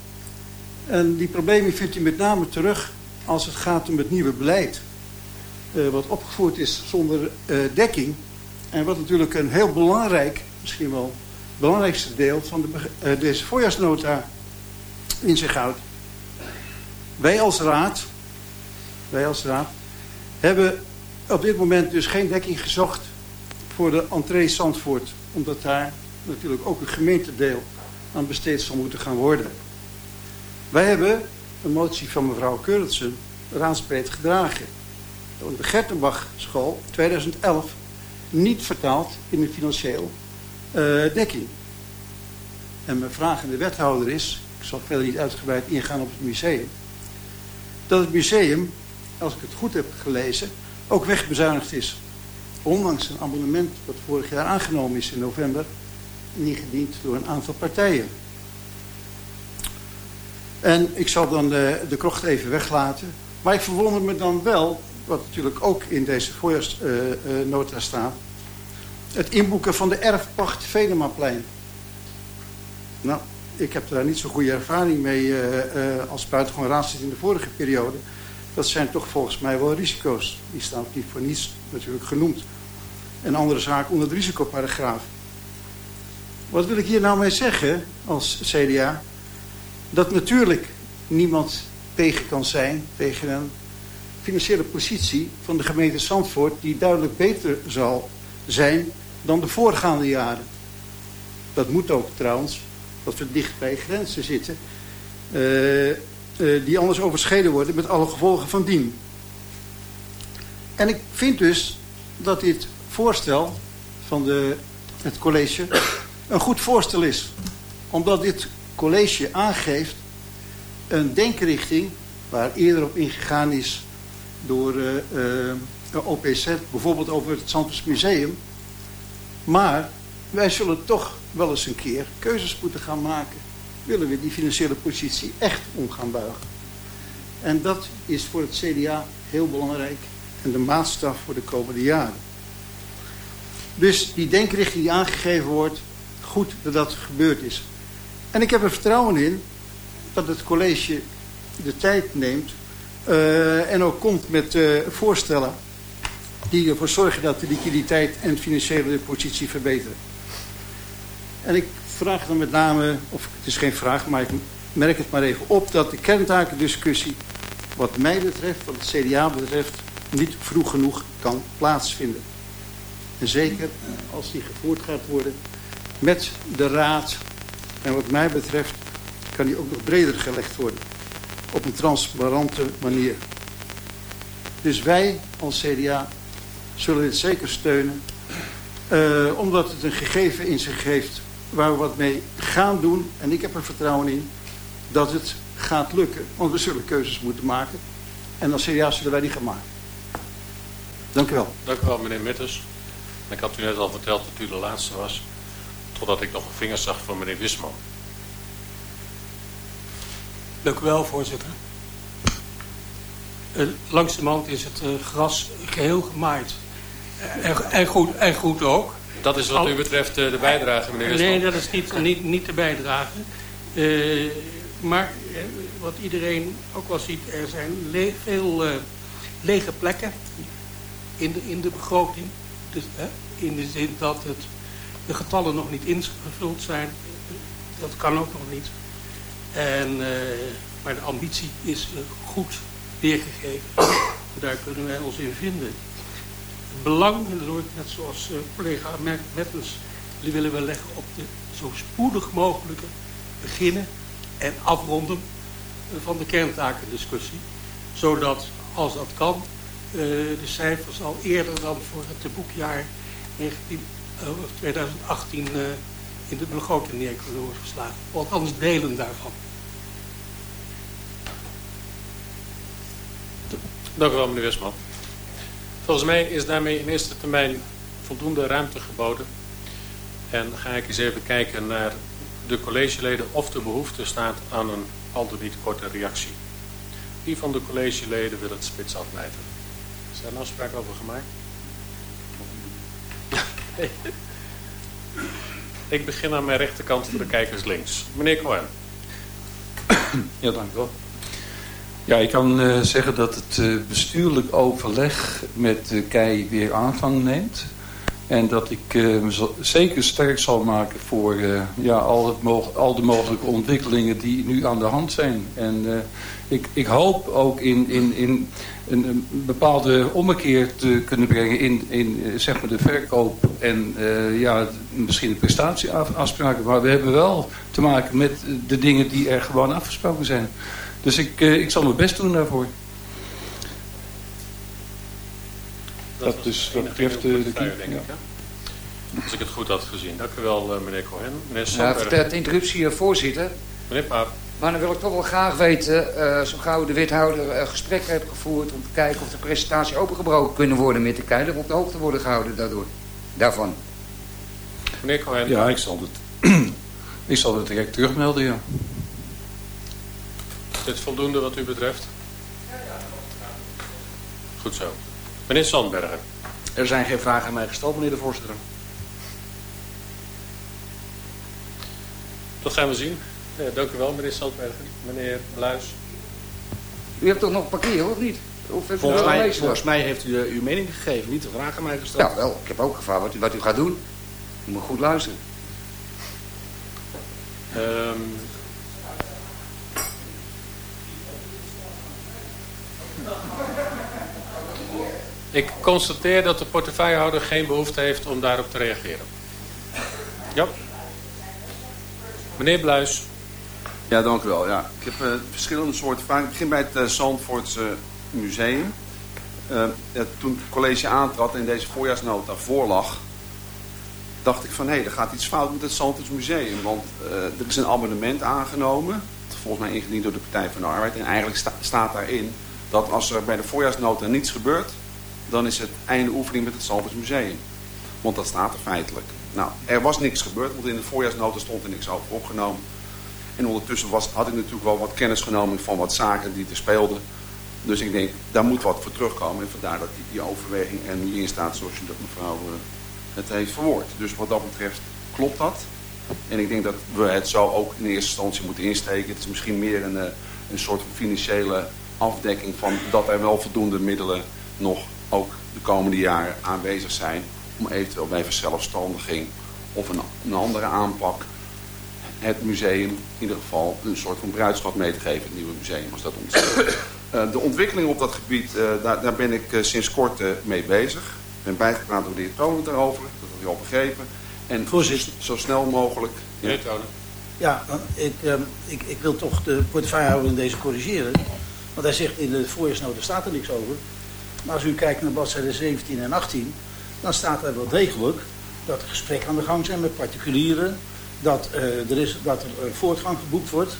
En die problemen vindt u met name terug als het gaat om het nieuwe beleid. wat opgevoerd is zonder dekking. En wat natuurlijk een heel belangrijk, misschien wel belangrijkste deel van de, uh, deze voorjaarsnota in zich houdt. Wij als raad, wij als raad hebben op dit moment dus geen dekking gezocht voor de entree Zandvoort. Omdat daar natuurlijk ook een gemeentedeel aan besteed zal moeten gaan worden. Wij hebben een motie van mevrouw Keurtsen raadsbreed gedragen. De Gertenbach school 2011 niet vertaald in een financieel uh, dekking. En mijn vraag aan de wethouder is, ik zal verder niet uitgebreid ingaan op het museum, dat het museum, als ik het goed heb gelezen, ook wegbezuinigd is. Ondanks een abonnement dat vorig jaar aangenomen is in november, ingediend door een aantal partijen. En ik zal dan de, de krocht even weglaten. Maar ik verwonder me dan wel, wat natuurlijk ook in deze voorjaarsnota staat, het inboeken van de erfpacht Venemaplein. Nou, ik heb daar niet zo'n goede ervaring mee uh, uh, als buitengewoon raadslid in de vorige periode. Dat zijn toch volgens mij wel risico's. Die staan ook niet voor niets natuurlijk genoemd. En andere zaken onder het risicoparagraaf. Wat wil ik hier nou mee zeggen als CDA? Dat natuurlijk niemand tegen kan zijn tegen een financiële positie van de gemeente Zandvoort... die duidelijk beter zal zijn dan de voorgaande jaren. Dat moet ook trouwens, dat we dicht bij grenzen zitten... Uh, uh, die anders overschreden worden met alle gevolgen van dien. En ik vind dus dat dit voorstel van de, het college een goed voorstel is. Omdat dit college aangeeft een denkrichting waar eerder op ingegaan is door uh, de OPZ, bijvoorbeeld over het Santos Museum maar wij zullen toch wel eens een keer keuzes moeten gaan maken. Willen we die financiële positie echt om gaan buigen? En dat is voor het CDA heel belangrijk en de maatstaf voor de komende jaren. Dus die denkrichting die aangegeven wordt, goed dat dat gebeurd is. En ik heb er vertrouwen in dat het college de tijd neemt uh, en ook komt met uh, voorstellen die ervoor zorgen dat de liquiditeit en financiële positie verbeteren. En ik vraag dan met name, of het is geen vraag, maar ik merk het maar even op, dat de kerntakendiscussie wat mij betreft, wat het CDA betreft, niet vroeg genoeg kan plaatsvinden. En zeker als die gevoerd gaat worden met de raad. En wat mij betreft kan die ook nog breder gelegd worden. Op een transparante manier. Dus wij als CDA zullen dit zeker steunen. Uh, omdat het een gegeven in zich heeft waar we wat mee gaan doen. En ik heb er vertrouwen in dat het gaat lukken. Want we zullen keuzes moeten maken. En als CDA zullen wij die gaan maken. Dank u wel. Dank u wel, meneer Mitters. Ik had u net al verteld dat u de laatste was. Totdat ik nog een vinger zag van meneer Wisman. Dank u wel, voorzitter. Uh, langzamerhand is het uh, gras geheel gemaaid. En, en, goed, en goed ook. Dat is wat u betreft de bijdrage, meneer Wisman? Nee, dat is niet, niet, niet de bijdrage. maar wat iedereen ook wel ziet, er zijn le veel lege plekken in de, in de begroting. Dus, in de zin dat het, de getallen nog niet ingevuld zijn. Dat kan ook nog niet. En, uh, maar de ambitie is goed weergegeven. (coughs) Daar kunnen wij ons in vinden. Belang, en dat hoor ik net zoals uh, collega Mettens, willen we leggen op de zo spoedig mogelijke beginnen en afronden van de kerntakendiscussie. Zodat, als dat kan, de cijfers al eerder dan voor het boekjaar 19, 2018 in de begroting neer worden geslagen. Althans delen daarvan. Dank u wel, meneer Westman. Volgens mij is daarmee in eerste termijn voldoende ruimte geboden. En ga ik eens even kijken naar de collegeleden of de behoefte staat aan een al dan niet korte reactie. Wie van de collegeleden wil het spits afblijven? Is daar een afspraak over gemaakt? Ik begin aan mijn rechterkant voor de kijkers links. Meneer Cohen. Ja, dank u wel. Ja, ik kan uh, zeggen dat het uh, bestuurlijk overleg met de KEI weer aanvang neemt. En dat ik uh, me zeker sterk zal maken voor ja, al, het al de mogelijke ontwikkelingen die nu aan de hand zijn. En ik, ik hoop ook in, in, in een, een, bepaalde ommekeer te kunnen brengen in, in zeg maar de verkoop en ja, misschien de prestatieafspraken. Maar we hebben wel te maken met de dingen die er gewoon afgesproken zijn. Dus ik, ik zal mijn best doen daarvoor. Dat, dat dus wat betreft de, de denk ik, Als ik het goed had gezien. Dank u wel, uh, meneer Cohen. Meneer Sandberg. Ja, de interruptie, voorzitter. Meneer Paap. Maar dan wil ik toch wel graag weten, uh, zo gauw de wethouder uh, gesprekken heeft gevoerd... om te kijken of de presentatie opengebroken kunnen worden met de keiler... op de hoogte worden gehouden daardoor, daarvan. Meneer Cohen. Ja, ik zal het, (clears throat) ik zal het direct terugmelden, ja. Is dit voldoende wat u betreft? Goed zo. Meneer Sandbergen. Er zijn geen vragen aan mij gesteld, meneer de voorzitter. Dat gaan we zien. Ja, dank u wel, meneer Sandbergen. Meneer Bluis. U hebt toch nog parkeer, of niet? Of volgens, mij, volgens mij heeft u uh, uw mening gegeven, niet de vraag aan mij gesteld. Ja, wel. Ik heb ook gevraagd wat u, wat u gaat doen. U moet goed luisteren. Um, Ik constateer dat de portefeuillehouder geen behoefte heeft om daarop te reageren. Ja. Meneer Bluis. Ja, dank u wel. Ja, ik heb uh, verschillende soorten vragen. Ik begin bij het uh, Zandvoortse museum. Uh, ja, toen het college aantrad en deze voorjaarsnota voorlag... dacht ik van, hé, hey, er gaat iets fout met het Zandvoortse museum. Want er is een abonnement aangenomen. Volgens mij ingediend door de Partij van de Arbeid. En eigenlijk sta staat daarin dat als er bij de voorjaarsnota niets gebeurt dan is het einde oefening met het Salvers Museum. Want dat staat er feitelijk. Nou, er was niks gebeurd, want in de voorjaarsnota stond er niks over opgenomen. En ondertussen was, had ik natuurlijk wel wat kennis genomen van wat zaken die er speelden. Dus ik denk, daar moet wat voor terugkomen. En vandaar dat die, die overweging er nu in staat zoals je dat mevrouw uh, het heeft verwoord. Dus wat dat betreft klopt dat. En ik denk dat we het zo ook in eerste instantie moeten insteken. Het is misschien meer een, een soort financiële afdekking van dat er wel voldoende middelen nog ook de komende jaren aanwezig zijn om eventueel bij verzelfstandiging of een, een andere aanpak het museum in ieder geval een soort van bruidschap mee te geven, het nieuwe museum als dat ontstaat. Uh, de ontwikkeling op dat gebied, uh, daar, daar, ben ik uh, sinds kort mee bezig. Ik ben bijgepraat door de heer Tonen daarover, dat heb je al begrepen. En Voorzitter. zo snel mogelijk... Ja. Meneer Tonen. Ja, ik, ik, ik wil toch de portefeuillehouder in deze corrigeren. Want hij zegt in de voorjaarsnota staat er niks over. Maar als u kijkt naar bladzijden 17 en 18, dan staat er wel degelijk dat er gesprekken aan de gang zijn met particulieren. Dat, uh, er, is, dat er uh, voortgang geboekt wordt.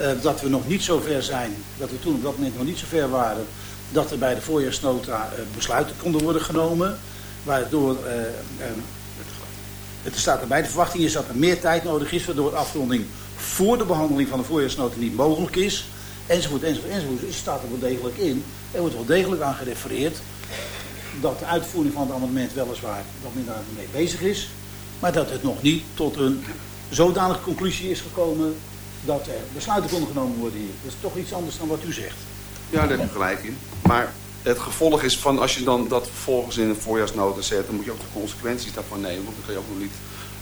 Uh, dat we nog niet zo ver zijn, dat we toen op dat moment nog niet zo ver waren, dat er bij de voorjaarsnota besluiten konden worden genomen. Waardoor, het staat erbij, de verwachting is dat er meer tijd nodig is, waardoor de afronding voor de behandeling van de voorjaarsnota niet mogelijk is enzovoort, enzovoort, enzovoort. Dus het staat er wel degelijk in. Er wordt wel degelijk aan gerefereerd dat de uitvoering van het amendement weliswaar wat men daarmee bezig is, maar dat het nog niet tot een zodanige conclusie is gekomen dat er besluiten konden genomen worden hier. Dat is toch iets anders dan wat u zegt. Ja, daar heb je gelijk in. Maar het gevolg is van als je dan dat vervolgens in een voorjaarsnota zet, dan moet je ook de consequenties daarvan nemen, want dan kan je ook nog niet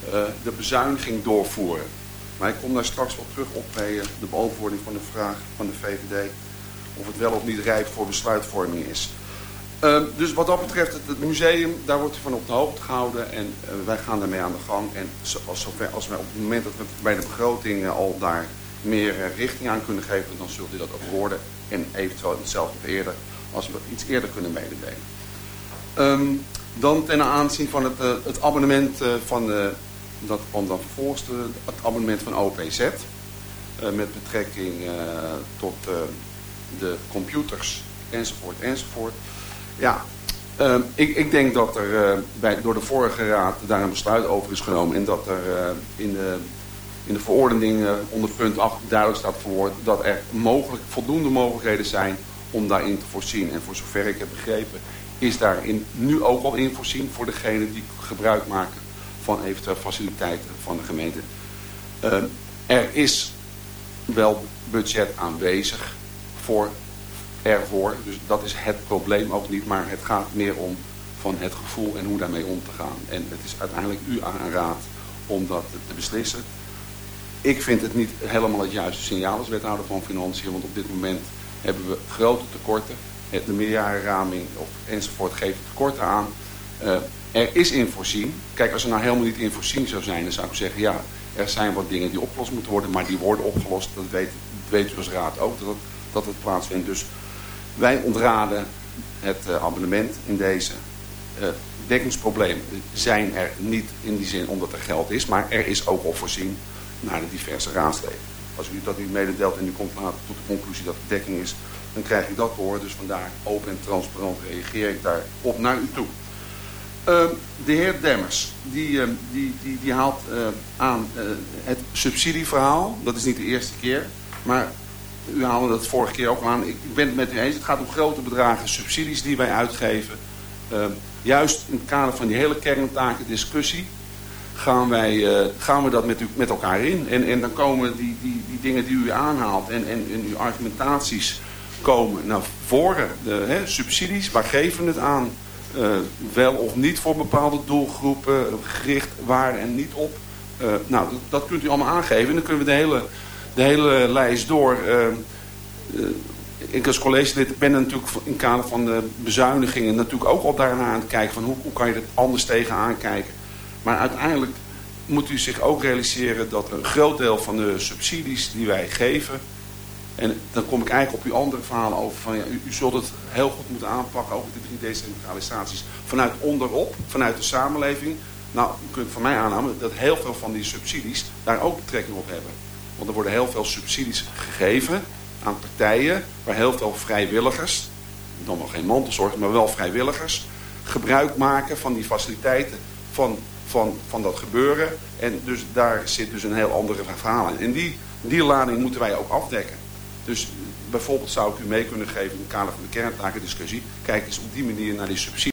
uh, de bezuiniging doorvoeren. Maar ik kom daar straks wel terug op bij uh, de beantwoording van de vraag van de VVD of het wel of niet rijp voor besluitvorming is. Uh, dus wat dat betreft, het, museum, daar wordt van op de hoogte gehouden en uh, wij gaan daarmee aan de gang. En als, als wij op het moment dat we bij de begroting al daar meer uh, richting aan kunnen geven, dan zult u dat ook worden. En eventueel hetzelfde eerder, als we iets eerder kunnen mededelen. Um, dan ten aanzien van het, het abonnement van de, dat kwam dan vervolgens het abonnement van OPZ. met betrekking tot de computers enzovoort enzovoort. Ja, uh, ik, ik, denk dat er uh, bij, door de vorige raad daar een besluit over is genomen. En dat er uh, in, de, in de verordening onder punt 8 duidelijk staat verwoord dat er mogelijk, voldoende mogelijkheden zijn om daarin te voorzien. En voor zover ik heb begrepen is daarin nu ook al in voorzien voor degenen die gebruik maken van eventueel faciliteiten van de gemeente. Ehm, er is wel budget aanwezig voor ervoor. Dus dat is het probleem ook niet, maar het gaat meer om van het gevoel en hoe daarmee om te gaan. En het is uiteindelijk u aan raad om dat te beslissen. Ik vind het niet helemaal het juiste signaal als wethouder van Financiën, want op dit moment hebben we grote tekorten. De meerjarenraming of enzovoort geeft tekorten aan. Uh, er is in voorzien. Kijk, als er nou helemaal niet in voorzien zou zijn, dan zou ik zeggen, ja, er zijn wat dingen die opgelost moeten worden, maar die worden opgelost. Dat weet, dat weet u als raad ook, dat het, dat het plaatsvindt. Dus wij ontraden het uh, abonnement in deze. Uh, dekkingsproblemen zijn er niet in die zin omdat er geld is, maar er is ook al voorzien naar de diverse raadsleden. Als u dat niet mededeelt en u komt later tot de conclusie dat er dekking is, dan krijg ik dat te horen. Dus vandaar open en transparant reageer ik daarop naar u toe. Uh, de heer Demmers, die, uh, die, die, die haalt uh, aan het subsidieverhaal. Dat is niet de eerste keer. Maar u haalde dat vorige keer ook aan. Ik ben het met u eens. Het gaat om grote bedragen subsidies die wij uitgeven. Uh, juist in het kader van die hele kerntaken discussie gaan, wij, uh, gaan we dat met, u, met elkaar in. En, en dan komen die, die, die dingen die u aanhaalt en, en, uw argumentaties komen naar voren. De, hè, subsidies, waar geven we het aan? Uh, wel of niet voor bepaalde doelgroepen gericht, waar en niet op. nou, dat, dat kunt u allemaal aangeven. En dan kunnen we de hele de hele lijst door. Uh, uh, ik als collegelid ben natuurlijk in kader van de bezuinigingen natuurlijk ook al daarna aan het kijken van hoe, hoe kan je er anders tegenaan kijken. Maar uiteindelijk moet u zich ook realiseren dat een groot deel van de subsidies die wij geven, en dan kom ik eigenlijk op uw andere verhalen over van ja, u, zult het heel goed moeten aanpakken over de drie decentralisaties vanuit onderop, vanuit de samenleving. Nou, u kunt van mij aannemen dat heel veel van die subsidies daar ook betrekking op hebben. Want er worden heel veel subsidies gegeven aan partijen waar heel veel vrijwilligers, dan nog geen mantelzorg, maar wel vrijwilligers, gebruik maken van die faciliteiten van, van, van dat gebeuren. En dus daar zit dus een heel andere verhaal in. En die Die lading moeten wij ook afdekken. Dus bijvoorbeeld zou ik u mee kunnen geven in het kader van de kerntakendiscussie. Kijk eens op die manier naar die subsidie.